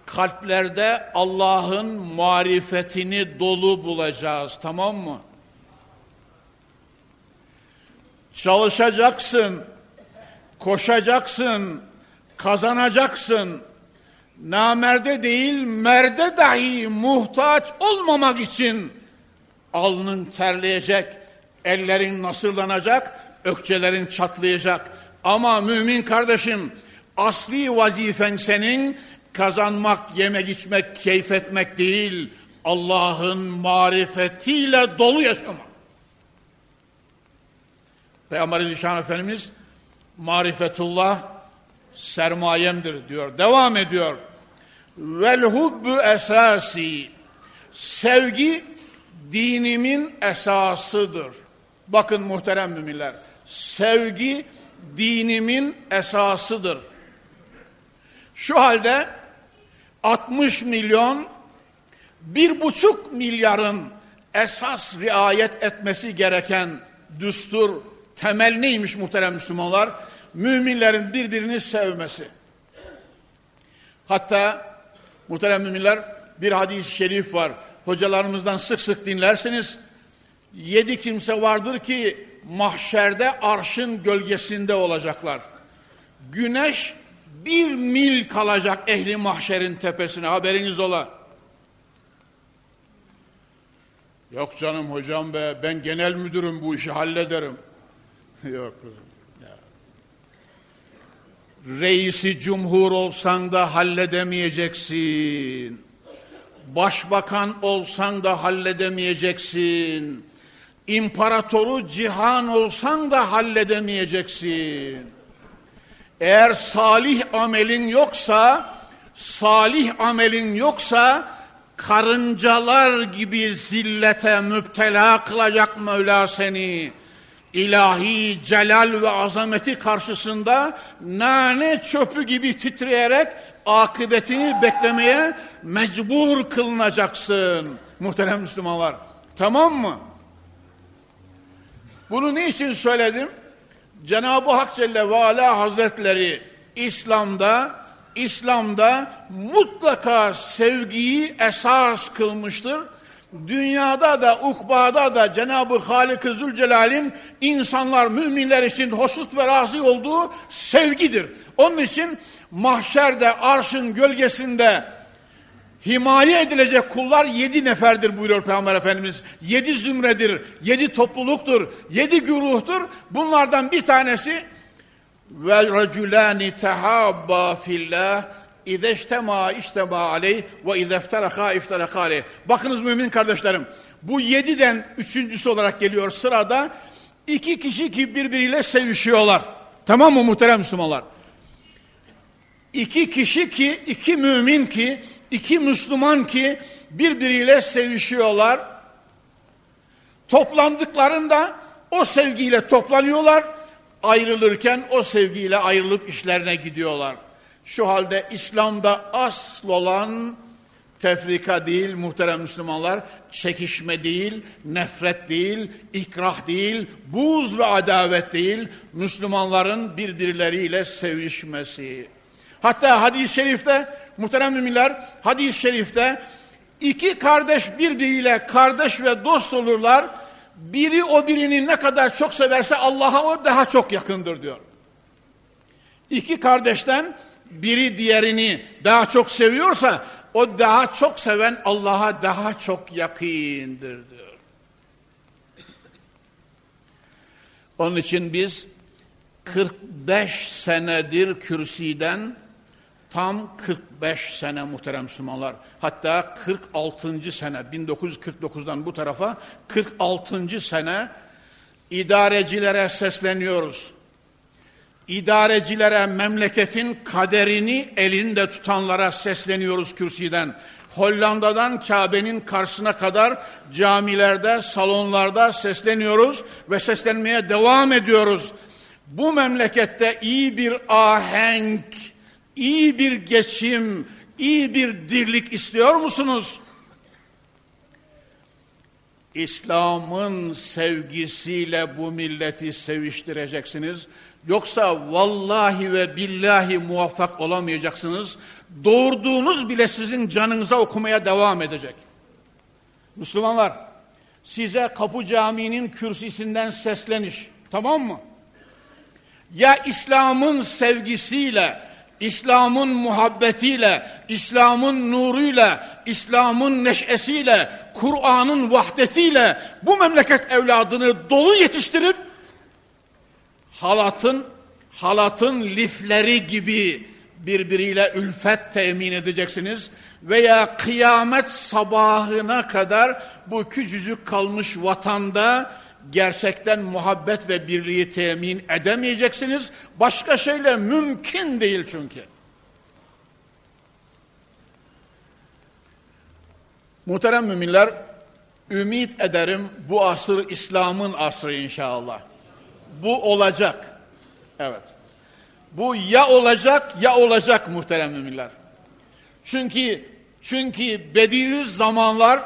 Kalplerde Allah'ın marifetini dolu bulacağız. Tamam mı? Çalışacaksın, koşacaksın, kazanacaksın. Namerde değil, merde dahi muhtaç olmamak için alnın terleyecek, ellerin nasırlanacak, ökçelerin çatlayacak. Ama mümin kardeşim asli vazifen senin kazanmak, yemek, içmek, keyif etmek değil. Allah'ın marifetiyle dolu yaşamak. Peygamber Efendimiz marifetullah sermayemdir diyor. Devam ediyor. Vel hubbu esasi. Sevgi dinimin esasıdır. Bakın muhterem müminler. Sevgi dinimin esasıdır. Şu halde 60 milyon bir buçuk milyarın esas riayet etmesi gereken düstur, temel neymiş muhterem Müslümanlar? Müminlerin birbirini sevmesi. Hatta muhterem müminler bir hadis-i şerif var. Hocalarımızdan sık sık dinlersiniz. Yedi kimse vardır ki mahşerde arşın gölgesinde olacaklar. Güneş bir mil kalacak ehli mahşerin tepesine haberiniz ola. Yok canım hocam be ben genel müdürüm bu işi hallederim. Yok kızım. Reisi cumhur olsan da halledemeyeceksin. Başbakan olsan da halledemeyeceksin. İmparatoru cihan olsan da halledemeyeceksin. Eğer salih amelin yoksa, salih amelin yoksa karıncalar gibi zillete müptela kılacak Mevla seni. İlahi celal ve azameti karşısında nane çöpü gibi titreyerek akıbetini beklemeye mecbur kılınacaksın muhterem Müslümanlar. Tamam mı? Bunu niçin söyledim? Cenab-ı Hak Celle ve Ala Hazretleri İslam'da İslam'da mutlaka sevgiyi esas kılmıştır. Dünyada da ukbada da Cenab-ı Halik-i Zülcelal'in insanlar, müminler için hoşnut ve razı olduğu sevgidir. Onun için mahşerde arşın gölgesinde himaye edilecek kullar yedi neferdir buyuruyor Peygamber Efendimiz. Yedi zümredir, yedi topluluktur, yedi güruhtur. Bunlardan bir tanesi ve raculani tehabba fillah İzeştema iştema aleyh ve izefteraka ifteraka aleyh. Bakınız mümin kardeşlerim. Bu yediden üçüncüsü olarak geliyor sırada. iki kişi ki birbiriyle sevişiyorlar. Tamam mı muhterem Müslümanlar? İki kişi ki, iki mümin ki, iki Müslüman ki birbiriyle sevişiyorlar. Toplandıklarında o sevgiyle toplanıyorlar. Ayrılırken o sevgiyle ayrılıp işlerine gidiyorlar. Şu halde İslam'da asıl olan tefrika değil muhterem Müslümanlar, çekişme değil, nefret değil, ikrah değil, buz ve adavet değil, Müslümanların birbirleriyle sevişmesi. Hatta hadis-i şerifte, muhterem müminler, hadis-i şerifte iki kardeş birbiriyle kardeş ve dost olurlar, biri o birini ne kadar çok severse Allah'a o daha çok yakındır diyor. İki kardeşten biri diğerini daha çok seviyorsa o daha çok seven Allah'a daha çok yakındır diyor. Onun için biz 45 senedir kürsiden tam 45 sene muhterem Müslümanlar hatta 46. sene 1949'dan bu tarafa 46. sene idarecilere sesleniyoruz idarecilere, memleketin kaderini elinde tutanlara sesleniyoruz kürsüden. Hollanda'dan Kabe'nin karşısına kadar camilerde, salonlarda sesleniyoruz ve seslenmeye devam ediyoruz. Bu memlekette iyi bir ahenk, iyi bir geçim, iyi bir dirlik istiyor musunuz? İslam'ın sevgisiyle bu milleti seviştireceksiniz. Yoksa vallahi ve billahi muvaffak olamayacaksınız. Doğurduğunuz bile sizin canınıza okumaya devam edecek. Müslümanlar, size Kapı Camii'nin kürsüsünden sesleniş. Tamam mı? Ya İslam'ın sevgisiyle, İslam'ın muhabbetiyle, İslam'ın nuruyla, İslam'ın neşesiyle, Kur'an'ın vahdetiyle bu memleket evladını dolu yetiştirip halatın halatın lifleri gibi birbiriyle ülfet temin edeceksiniz veya kıyamet sabahına kadar bu küçücük kalmış vatanda gerçekten muhabbet ve birliği temin edemeyeceksiniz. Başka şeyle mümkün değil çünkü. Muhterem müminler, ümit ederim bu asır İslam'ın asrı inşallah. Bu olacak. Evet. Bu ya olacak ya olacak muhterem müminler. Çünkü çünkü bediüz zamanlar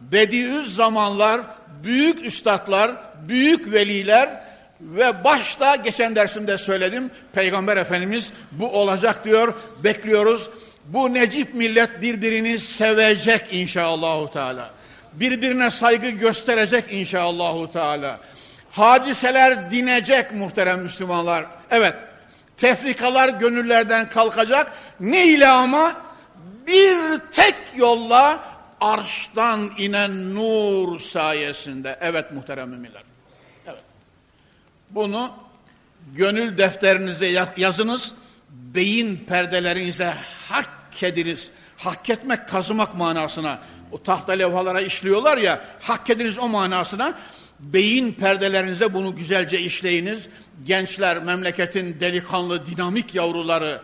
bediüz zamanlar büyük üstadlar, büyük veliler ve başta geçen dersimde söyledim Peygamber Efendimiz bu olacak diyor. Bekliyoruz. Bu necip millet birbirini sevecek inşallahü teala. Birbirine saygı gösterecek inşallahü teala. Hadiseler dinecek muhterem Müslümanlar. Evet. Tefrikalar gönüllerden kalkacak. Ne ile ama? Bir tek yolla arştan inen nur sayesinde. Evet muhterem müminler. Evet. Bunu gönül defterinize yazınız. Beyin perdelerinize hak ediniz. Hak etmek kazımak manasına. O tahta levhalara işliyorlar ya hak ediniz o manasına. Beyin perdelerinize bunu güzelce işleyiniz. Gençler, memleketin delikanlı, dinamik yavruları,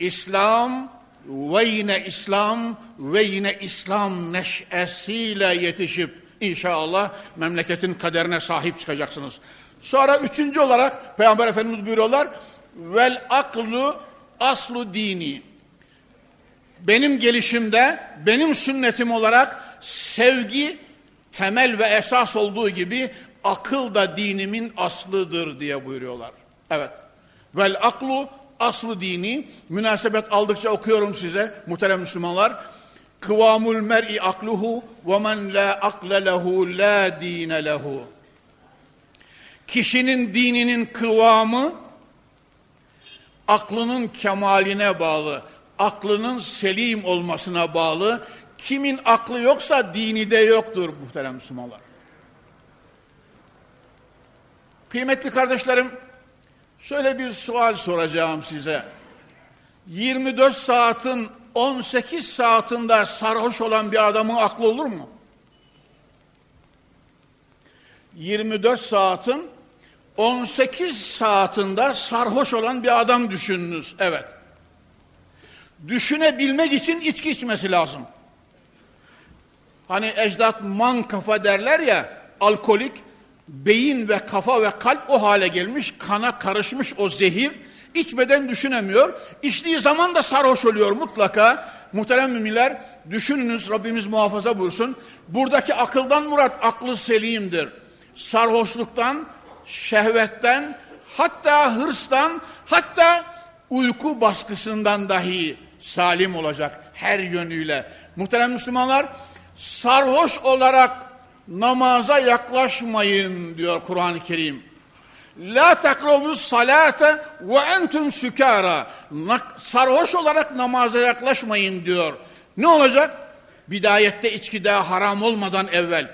İslam ve yine İslam ve yine İslam neşesiyle yetişip inşallah memleketin kaderine sahip çıkacaksınız. Sonra üçüncü olarak Peygamber Efendimiz buyuruyorlar vel aklu aslu dini. Benim gelişimde, benim sünnetim olarak sevgi temel ve esas olduğu gibi akıl da dinimin aslıdır diye buyuruyorlar. Evet. Vel aklu aslı dini münasebet aldıkça okuyorum size muhterem Müslümanlar. Kıvamul mer'i akluhu ve men la akle lehu la dine lehu. Kişinin dininin kıvamı aklının kemaline bağlı, aklının selim olmasına bağlı. Kimin aklı yoksa dini de yoktur muhterem Müslümanlar. Kıymetli kardeşlerim, Şöyle bir sual soracağım size. 24 saatin 18 saatinde sarhoş olan bir adamın aklı olur mu? 24 saatin 18 saatinde sarhoş olan bir adam düşününüz. Evet. Düşünebilmek için içki içmesi lazım. Hani ecdat man kafa derler ya, alkolik beyin ve kafa ve kalp o hale gelmiş, kana karışmış o zehir, içmeden düşünemiyor. İçtiği zaman da sarhoş oluyor mutlaka. Muhterem müminler, düşününüz Rabbimiz muhafaza buyursun. Buradaki akıldan murat aklı selimdir. Sarhoşluktan, şehvetten, hatta hırstan, hatta uyku baskısından dahi salim olacak her yönüyle. Muhterem Müslümanlar, sarhoş olarak namaza yaklaşmayın diyor Kur'an-ı Kerim. La takrabus salate ve entum sükara. Sarhoş olarak namaza yaklaşmayın diyor. Ne olacak? Bidayette içki daha haram olmadan evvel.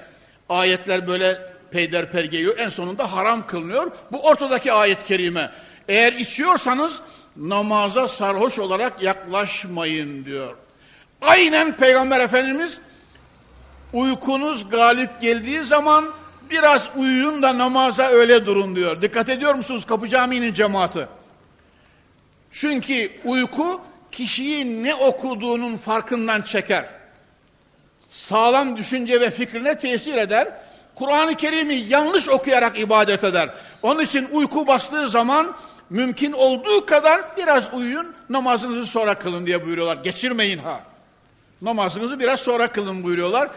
Ayetler böyle peyderper geliyor. En sonunda haram kılınıyor. Bu ortadaki ayet-i kerime. Eğer içiyorsanız namaza sarhoş olarak yaklaşmayın diyor. Aynen Peygamber Efendimiz Uykunuz galip geldiği zaman biraz uyuyun da namaza öyle durun diyor. Dikkat ediyor musunuz Kapı Camii'nin cemaati? Çünkü uyku kişiyi ne okuduğunun farkından çeker. Sağlam düşünce ve fikrine tesir eder. Kur'an-ı Kerim'i yanlış okuyarak ibadet eder. Onun için uyku bastığı zaman mümkün olduğu kadar biraz uyuyun, namazınızı sonra kılın diye buyuruyorlar. Geçirmeyin ha. Namazınızı biraz sonra kılın buyuruyorlar.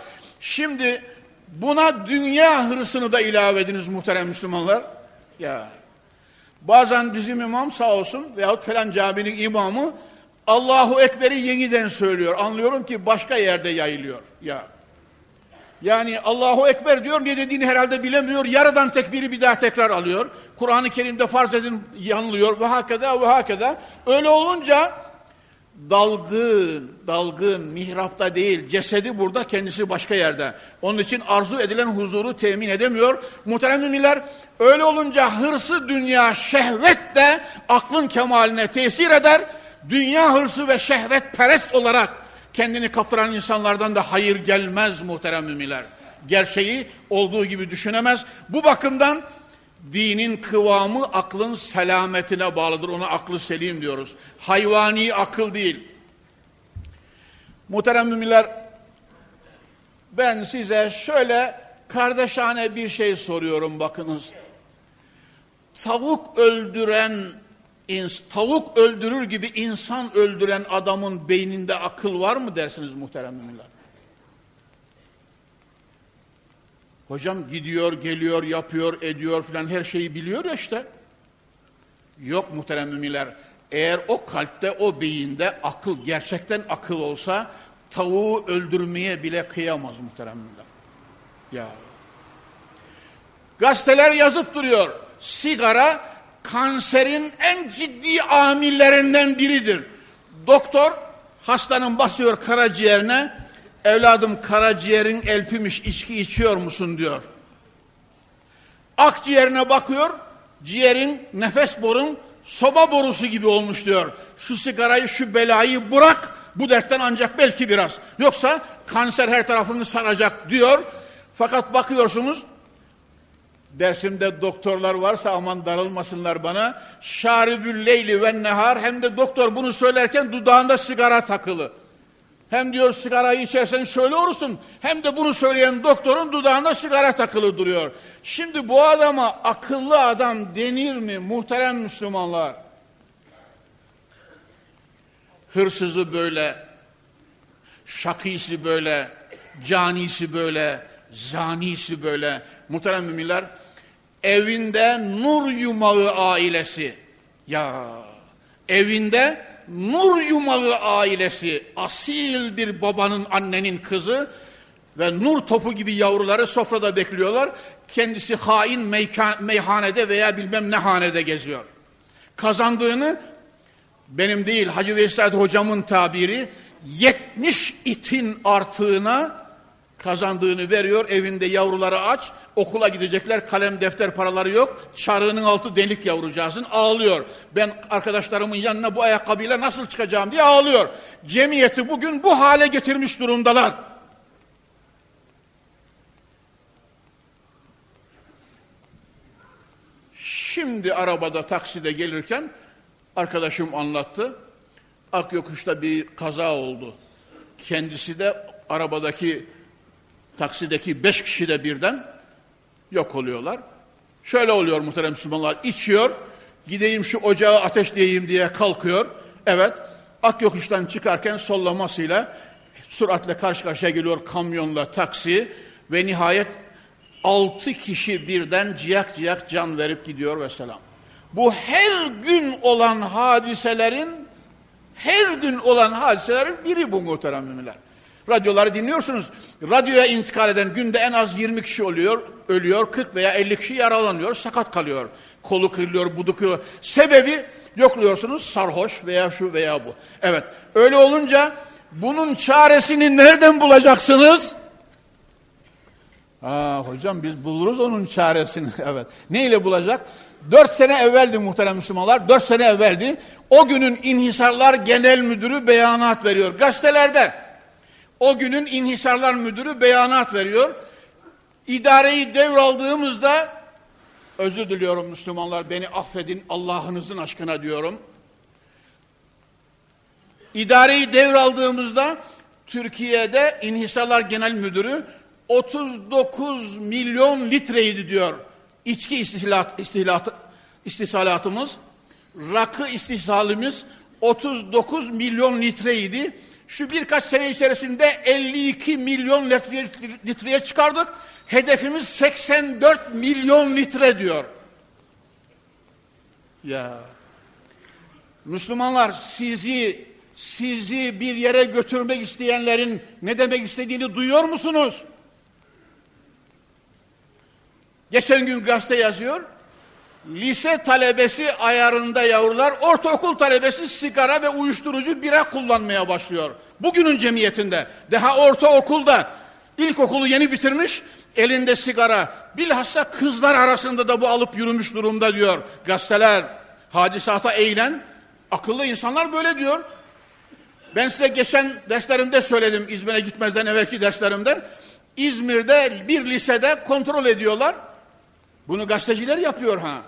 Şimdi buna dünya hırsını da ilave ediniz muhterem Müslümanlar. Ya bazen bizim imam sağ olsun veyahut falan caminin imamı Allahu Ekber'i yeniden söylüyor. Anlıyorum ki başka yerde yayılıyor. Ya yani Allahu Ekber diyor ne dediğini herhalde bilemiyor. Yarıdan tekbiri bir daha tekrar alıyor. Kur'an-ı Kerim'de farz edin yanılıyor ve hakeda ve hakeda. Öyle olunca dalgın, dalgın, mihrapta değil, cesedi burada, kendisi başka yerde. Onun için arzu edilen huzuru temin edemiyor. Muhterem müminler, öyle olunca hırsı dünya, şehvet de aklın kemaline tesir eder dünya hırsı ve şehvet perest olarak kendini kaptıran insanlardan da hayır gelmez muhterem müminler. Gerçeği olduğu gibi düşünemez. Bu bakımdan dinin kıvamı aklın selametine bağlıdır. Ona aklı selim diyoruz. Hayvani akıl değil. Muhterem müminler ben size şöyle kardeşane bir şey soruyorum bakınız. Tavuk öldüren tavuk öldürür gibi insan öldüren adamın beyninde akıl var mı dersiniz muhterem müminler? Hocam gidiyor, geliyor, yapıyor, ediyor filan her şeyi biliyor ya işte. Yok muhterem müminler. Eğer o kalpte, o beyinde akıl, gerçekten akıl olsa tavuğu öldürmeye bile kıyamaz muhterem müminler. Ya. Gazeteler yazıp duruyor. Sigara kanserin en ciddi amillerinden biridir. Doktor hastanın basıyor karaciğerine evladım karaciğerin elpimiş içki içiyor musun diyor. Akciğerine bakıyor ciğerin nefes borun soba borusu gibi olmuş diyor. Şu sigarayı şu belayı bırak bu dertten ancak belki biraz. Yoksa kanser her tarafını saracak diyor. Fakat bakıyorsunuz dersimde doktorlar varsa aman darılmasınlar bana. Şaribül leyli ve nehar hem de doktor bunu söylerken dudağında sigara takılı. Hem diyor sigarayı içersen şöyle olursun. Hem de bunu söyleyen doktorun dudağında sigara takılı duruyor. Şimdi bu adama akıllı adam denir mi muhterem Müslümanlar? Hırsızı böyle, şakisi böyle, canisi böyle, zanisi böyle. Muhterem müminler, evinde nur yumağı ailesi. Ya evinde nur yumağı ailesi, asil bir babanın annenin kızı ve nur topu gibi yavruları sofrada bekliyorlar. Kendisi hain meyhanede veya bilmem ne hanede geziyor. Kazandığını benim değil Hacı Veysel hocamın tabiri 70 itin artığına kazandığını veriyor. Evinde yavruları aç. Okula gidecekler. Kalem defter paraları yok. Çarığının altı delik yavrucağızın ağlıyor. Ben arkadaşlarımın yanına bu ayakkabıyla nasıl çıkacağım diye ağlıyor. Cemiyeti bugün bu hale getirmiş durumdalar. Şimdi arabada takside gelirken arkadaşım anlattı. Akyokuş'ta bir kaza oldu. Kendisi de arabadaki taksideki beş kişi de birden yok oluyorlar. Şöyle oluyor muhterem Müslümanlar, içiyor, gideyim şu ocağı ateşleyeyim diye kalkıyor. Evet, ak yokuştan çıkarken sollamasıyla süratle karşı karşıya geliyor kamyonla taksi ve nihayet altı kişi birden ciyak ciyak can verip gidiyor ve selam. Bu her gün olan hadiselerin her gün olan hadiselerin biri bu muhterem müminler. Radyoları dinliyorsunuz. Radyoya intikal eden günde en az 20 kişi oluyor, ölüyor, 40 veya 50 kişi yaralanıyor, sakat kalıyor. Kolu kırılıyor, budu kırılıyor. Sebebi yokluyorsunuz sarhoş veya şu veya bu. Evet, öyle olunca bunun çaresini nereden bulacaksınız? Aa, hocam biz buluruz onun çaresini. evet. Neyle bulacak? Dört sene evveldi muhterem Müslümanlar. Dört sene evveldi. O günün İnhisarlar Genel Müdürü beyanat veriyor. Gazetelerde o günün inhisarlar müdürü beyanat veriyor. İdareyi devraldığımızda özür diliyorum Müslümanlar beni affedin Allah'ınızın aşkına diyorum. İdareyi devraldığımızda Türkiye'de İnhisarlar Genel Müdürü 39 milyon litreydi diyor. İçki istihlat, istihlat, istihsalatımız, rakı istihsalimiz 39 milyon litreydi. Şu birkaç sene içerisinde 52 milyon litre, litreye çıkardık. Hedefimiz 84 milyon litre diyor. Ya Müslümanlar sizi sizi bir yere götürmek isteyenlerin ne demek istediğini duyuyor musunuz? Geçen gün gazete yazıyor lise talebesi ayarında yavrular, ortaokul talebesi sigara ve uyuşturucu bira kullanmaya başlıyor. Bugünün cemiyetinde, daha ortaokulda, ilkokulu yeni bitirmiş, elinde sigara, bilhassa kızlar arasında da bu alıp yürümüş durumda diyor gazeteler. Hadisata eğilen, Akıllı insanlar böyle diyor. Ben size geçen derslerimde söyledim İzmir'e gitmezden evvelki derslerimde. İzmir'de bir lisede kontrol ediyorlar. Bunu gazeteciler yapıyor ha.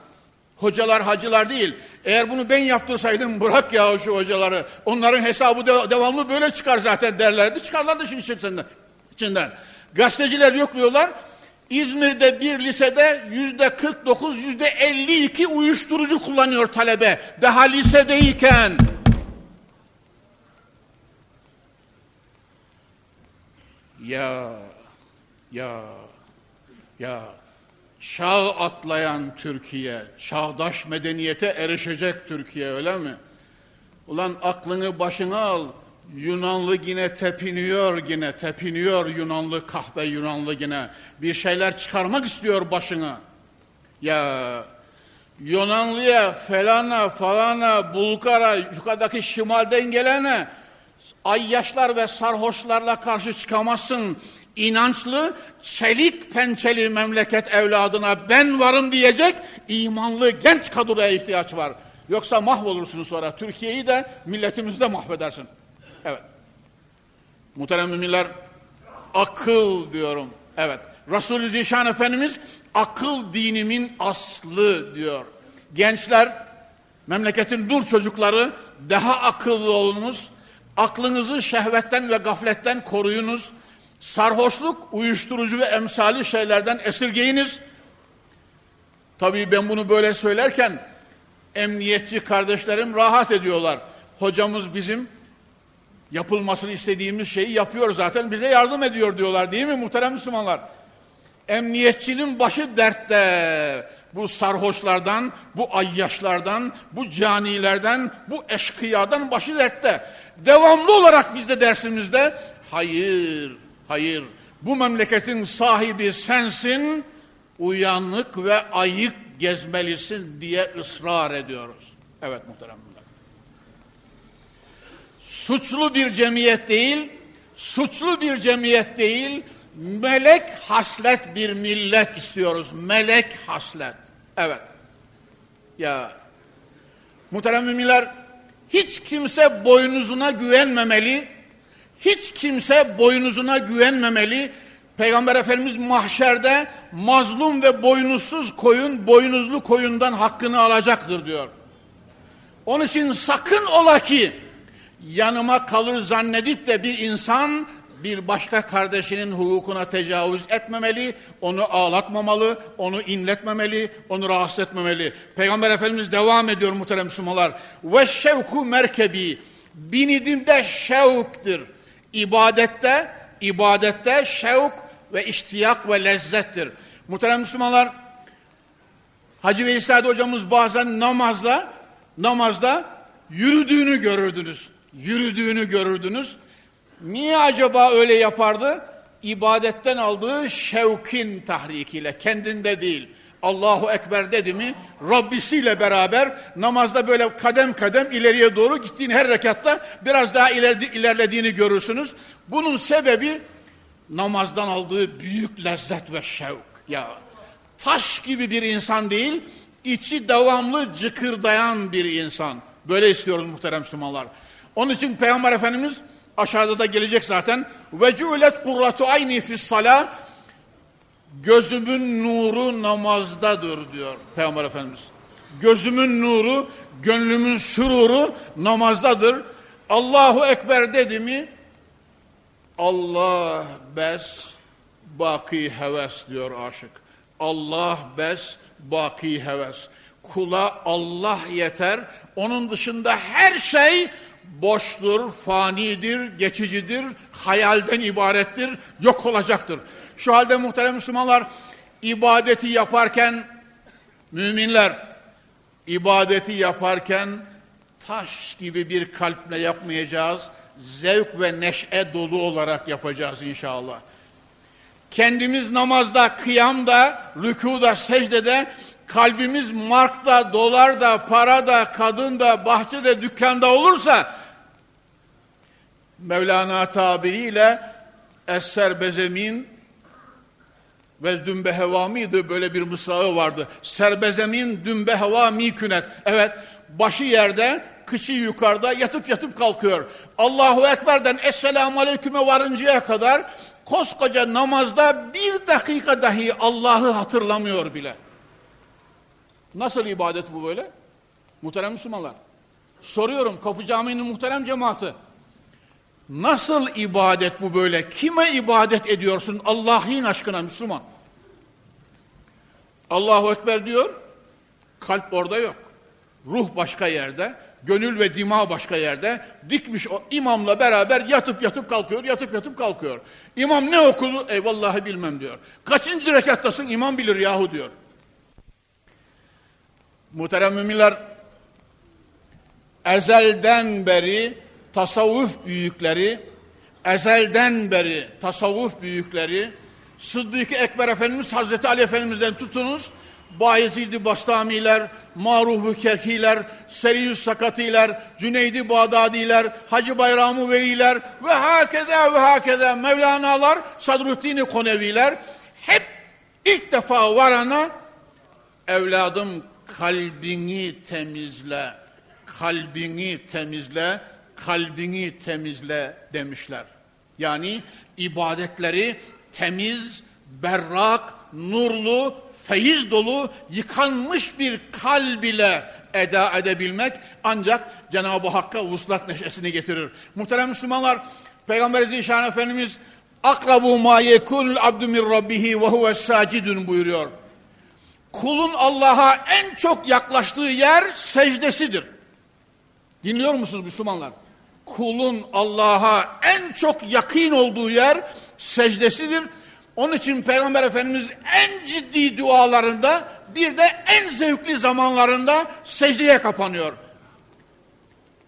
Hocalar, hacılar değil. Eğer bunu ben yaptırsaydım bırak ya şu hocaları. Onların hesabı de, devamlı böyle çıkar zaten derlerdi. Çıkarlardı şimdi içinden. içinden. Gazeteciler yokluyorlar. İzmir'de bir lisede yüzde 49, yüzde 52 uyuşturucu kullanıyor talebe. Daha lisedeyken. Ya, ya, ya çağ atlayan Türkiye, çağdaş medeniyete erişecek Türkiye öyle mi? Ulan aklını başına al. Yunanlı yine tepiniyor yine, tepiniyor Yunanlı kahve Yunanlı yine. Bir şeyler çıkarmak istiyor başına. Ya Yunanlıya, felana, falana, Bulgara, yukarıdaki şimalden gelene ayyaşlar ve sarhoşlarla karşı çıkamazsın. İnançlı, çelik pençeli memleket evladına ben varım diyecek imanlı genç kadroya ihtiyaç var. Yoksa mahvolursun sonra. Türkiye'yi de milletimizi de mahvedersin. Evet. Muhterem müminler, akıl diyorum. Evet. Resulü Zişan Efendimiz akıl dinimin aslı diyor. Gençler, memleketin dur çocukları daha akıllı olunuz. Aklınızı şehvetten ve gafletten koruyunuz. Sarhoşluk, uyuşturucu ve emsali şeylerden esirgeyiniz. Tabii ben bunu böyle söylerken emniyetçi kardeşlerim rahat ediyorlar. Hocamız bizim yapılmasını istediğimiz şeyi yapıyor zaten bize yardım ediyor diyorlar değil mi muhterem Müslümanlar? Emniyetçinin başı dertte. Bu sarhoşlardan, bu ayyaşlardan, bu canilerden, bu eşkıyadan başı dertte. Devamlı olarak biz de dersimizde hayır, hayır bu memleketin sahibi sensin, uyanık ve ayık gezmelisin diye ısrar ediyoruz. Evet muhterem suçlu bir cemiyet değil, suçlu bir cemiyet değil, melek haslet bir millet istiyoruz. Melek haslet. Evet. Ya muhterem müminler hiç kimse boynuzuna güvenmemeli. Hiç kimse boynuzuna güvenmemeli. Peygamber Efendimiz mahşerde mazlum ve boynuzsuz koyun, boynuzlu koyundan hakkını alacaktır diyor. Onun için sakın ola ki yanıma kalır zannedip de bir insan bir başka kardeşinin hukukuna tecavüz etmemeli, onu ağlatmamalı, onu inletmemeli, onu rahatsız etmemeli. Peygamber Efendimiz devam ediyor muhterem Müslümanlar. Ve şevku merkebi, binidimde şevktir. İbadette, ibadette şevk ve iştiyak ve lezzettir. Muhterem Müslümanlar, Hacı Veysel hocamız bazen namazda, namazda yürüdüğünü görürdünüz yürüdüğünü görürdünüz. Niye acaba öyle yapardı? İbadetten aldığı şevkin tahrikiyle, kendinde değil. Allahu Ekber dedi mi Rabbisiyle beraber namazda böyle kadem kadem ileriye doğru gittiğini her rekatta biraz daha ilerlediğini görürsünüz. Bunun sebebi namazdan aldığı büyük lezzet ve şevk. Ya taş gibi bir insan değil, içi devamlı cıkırdayan bir insan. Böyle istiyoruz muhterem Müslümanlar. Onun için Peygamber Efendimiz aşağıda da gelecek zaten. Ve culet kurratu ayni fis salah gözümün nuru namazdadır diyor Peygamber Efendimiz. Gözümün nuru, gönlümün süruru namazdadır. Allahu Ekber dedi mi Allah bes baki heves diyor aşık. Allah bes baki heves. Kula Allah yeter. Onun dışında her şey boştur, fanidir, geçicidir, hayalden ibarettir, yok olacaktır. Şu halde muhterem Müslümanlar ibadeti yaparken müminler ibadeti yaparken taş gibi bir kalple yapmayacağız. Zevk ve neşe dolu olarak yapacağız inşallah. Kendimiz namazda, kıyamda, rükuda, secdede kalbimiz markta, dolarda, parada, kadında, bahçede, dükkanda olursa Mevlana tabiriyle Esser Bezemin ve dümbe hevamiydi böyle bir mısrağı vardı. Serbezemin dümbe heva mikünet. Evet başı yerde kışı yukarıda yatıp yatıp kalkıyor. Allahu Ekber'den Esselamu Aleyküm'e varıncaya kadar koskoca namazda bir dakika dahi Allah'ı hatırlamıyor bile. Nasıl ibadet bu böyle? Muhterem Müslümanlar. Soruyorum Kapı Camii'nin muhterem cemaati. Nasıl ibadet bu böyle? Kime ibadet ediyorsun Allah'ın aşkına Müslüman? Allahu Ekber diyor, kalp orada yok. Ruh başka yerde, gönül ve dima başka yerde. Dikmiş o imamla beraber yatıp yatıp kalkıyor, yatıp yatıp kalkıyor. İmam ne okudu? Eyvallahi bilmem diyor. Kaçıncı rekattasın? İmam bilir yahu diyor. Muhterem müminler, ezelden beri tasavvuf büyükleri, ezelden beri tasavvuf büyükleri, Sıddık Ekber Efendimiz, Hazreti Ali Efendimiz'den tutunuz, Bayezid-i Bastamiler, Maruh-u Kerkiler, Seriyü Sakatiler, Cüneydi Bağdadiler, Hacı Bayramı Veliler ve hakeza ve hakeza Mevlana'lar, Sadruddin-i Koneviler hep ilk defa varana evladım kalbini temizle, kalbini temizle, kalbini temizle demişler. Yani ibadetleri temiz, berrak, nurlu, feyiz dolu, yıkanmış bir kalb ile eda edebilmek ancak Cenab-ı Hakk'a vuslat neşesini getirir. Muhterem Müslümanlar, Peygamber Zişan Efendimiz akrabu ma yekulul abdu min rabbihi ve huve sacidun buyuruyor. Kulun Allah'a en çok yaklaştığı yer secdesidir. Dinliyor musunuz Müslümanlar? Kulun Allah'a en çok yakın olduğu yer secdesidir. Onun için Peygamber Efendimiz en ciddi dualarında bir de en zevkli zamanlarında secdeye kapanıyor.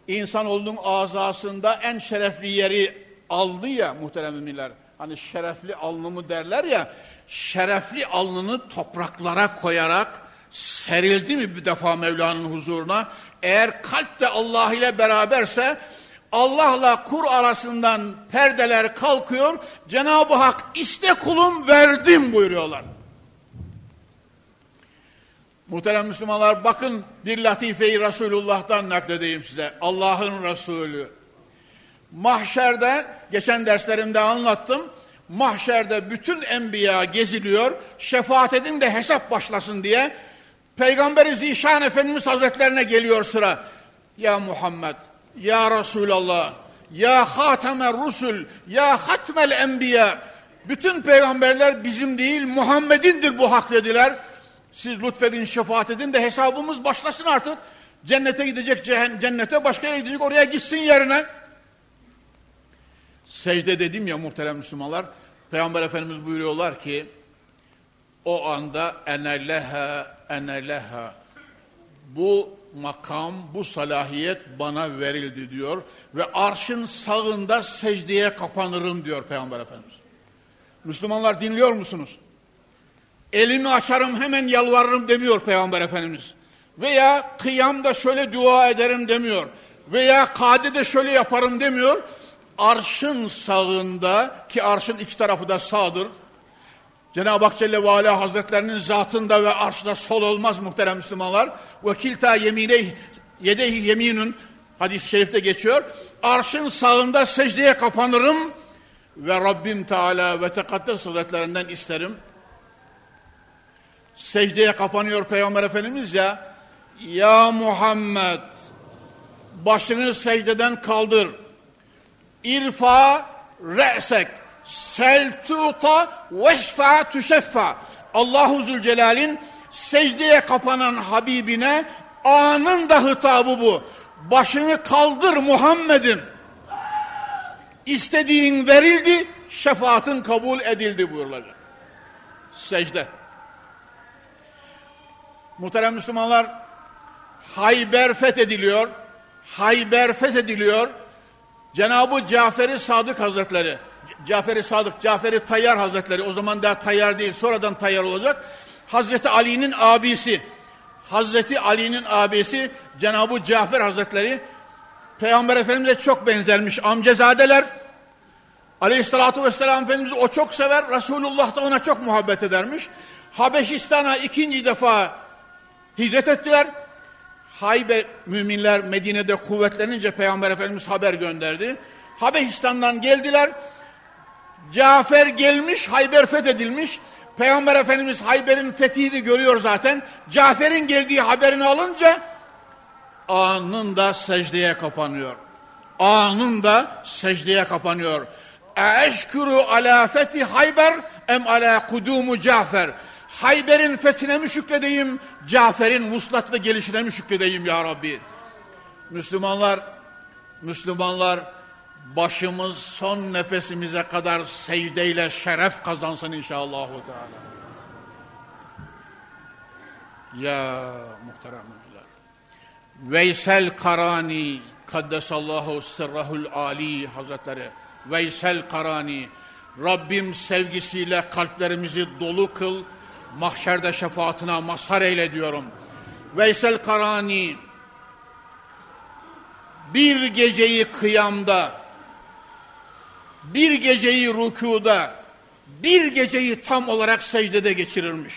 İnsanoğlunun azasında en şerefli yeri aldı ya muhterem müminler. Hani şerefli alnımı derler ya, şerefli alnını topraklara koyarak serildi mi bir defa Mevla'nın huzuruna? Eğer kalp de Allah ile beraberse Allah'la kur arasından perdeler kalkıyor. Cenab-ı Hak işte kulum verdim buyuruyorlar. Muhterem Müslümanlar bakın bir latifeyi Resulullah'tan nakledeyim size. Allah'ın Resulü. Mahşerde geçen derslerimde anlattım. Mahşerde bütün enbiya geziliyor. Şefaat edin de hesap başlasın diye. Peygamber-i Zişan Efendimiz Hazretlerine geliyor sıra. Ya Muhammed ya Resulallah, Ya Hatemer Rusul, Ya Hatmel Enbiya. Bütün peygamberler bizim değil Muhammed'indir bu hak dediler. Siz lütfedin şefaat edin de hesabımız başlasın artık. Cennete gidecek cennete başka yere gidecek oraya gitsin yerine. Secde dedim ya muhterem Müslümanlar. Peygamber Efendimiz buyuruyorlar ki o anda enelleha enelleha bu makam, bu salahiyet bana verildi diyor. Ve arşın sağında secdeye kapanırım diyor Peygamber Efendimiz. Müslümanlar dinliyor musunuz? Elimi açarım hemen yalvarırım demiyor Peygamber Efendimiz. Veya kıyamda şöyle dua ederim demiyor. Veya kadede şöyle yaparım demiyor. Arşın sağında ki arşın iki tarafı da sağdır. Cenab-ı Hak Celle ve Ala Hazretlerinin zatında ve arşda sol olmaz muhterem Müslümanlar. Ve kilta yeminey yedehi yeminun hadis-i şerifte geçiyor. Arşın sağında secdeye kapanırım ve Rabbim Teala ve Tekaddes Hazretlerinden isterim. Secdeye kapanıyor Peygamber Efendimiz ya. Ya Muhammed başını secdeden kaldır. İrfa re'sek seltuta veşfa tüşeffa. Allahu Zülcelal'in secdeye kapanan Habibine anında hitabı bu. Başını kaldır Muhammed'in. İstediğin verildi, şefaatin kabul edildi buyurulacak. Secde. Muhterem Müslümanlar, Hayber fethediliyor. Hayber fethediliyor. Cenab-ı Cafer-i Sadık Hazretleri Cafer-i Sadık, Cafer-i Tayyar Hazretleri o zaman daha Tayyar değil sonradan Tayyar olacak. Hazreti Ali'nin abisi Hazreti Ali'nin abisi Cenab-ı Cafer Hazretleri Peygamber Efendimiz'e çok benzermiş amcazadeler. Aleyhissalatü Vesselam Efendimiz o çok sever. Resulullah da ona çok muhabbet edermiş. Habeşistan'a ikinci defa hicret ettiler. Hayber müminler Medine'de kuvvetlenince Peygamber Efendimiz haber gönderdi. Habeşistan'dan geldiler. Cafer gelmiş, Hayber fethedilmiş. Peygamber Efendimiz Hayber'in fethini görüyor zaten. Cafer'in geldiği haberini alınca anında secdeye kapanıyor. Anında secdeye kapanıyor. Eşkuru ala fethi Hayber em ala kudumu Cafer. Hayber'in fethine mi şükredeyim, Cafer'in vuslatlı gelişine mi şükredeyim ya Rabbi? Müslümanlar, Müslümanlar başımız son nefesimize kadar secdeyle şeref kazansın inşallah. Teala. Ya muhterem müminler. Veysel Karani Kaddesallahu sırrahul Ali Hazretleri Veysel Karani Rabbim sevgisiyle kalplerimizi dolu kıl mahşerde şefaatine mazhar eyle diyorum. Veysel Karani bir geceyi kıyamda bir geceyi rükuda bir geceyi tam olarak secdede geçirirmiş.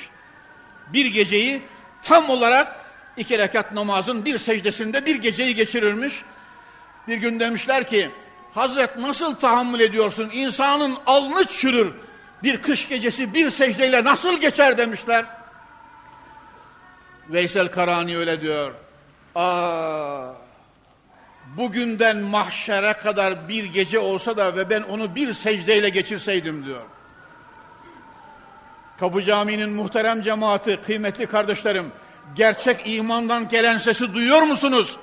Bir geceyi tam olarak iki rekat namazın bir secdesinde bir geceyi geçirirmiş. Bir gün demişler ki Hazret nasıl tahammül ediyorsun? İnsanın alnı çürür. Bir kış gecesi bir secdeyle nasıl geçer demişler. Veysel Karani öyle diyor. Aa, bugünden mahşere kadar bir gece olsa da ve ben onu bir secdeyle geçirseydim diyor. Kapı Camii'nin muhterem cemaati, kıymetli kardeşlerim, gerçek imandan gelen sesi duyuyor musunuz?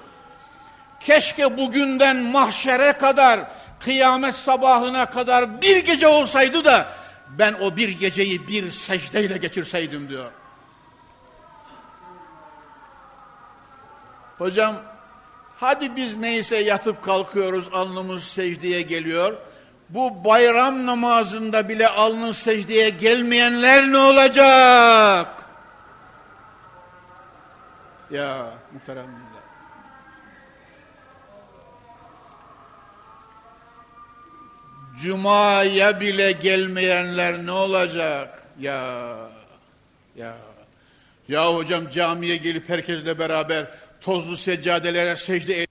Keşke bugünden mahşere kadar, kıyamet sabahına kadar bir gece olsaydı da ben o bir geceyi bir secdeyle geçirseydim diyor. Hocam hadi biz neyse yatıp kalkıyoruz alnımız secdeye geliyor. Bu bayram namazında bile alnın secdeye gelmeyenler ne olacak? Ya muhteremler. Cuma'ya bile gelmeyenler ne olacak? Ya ya ya hocam camiye gelip herkesle beraber tozlu seccadelere secde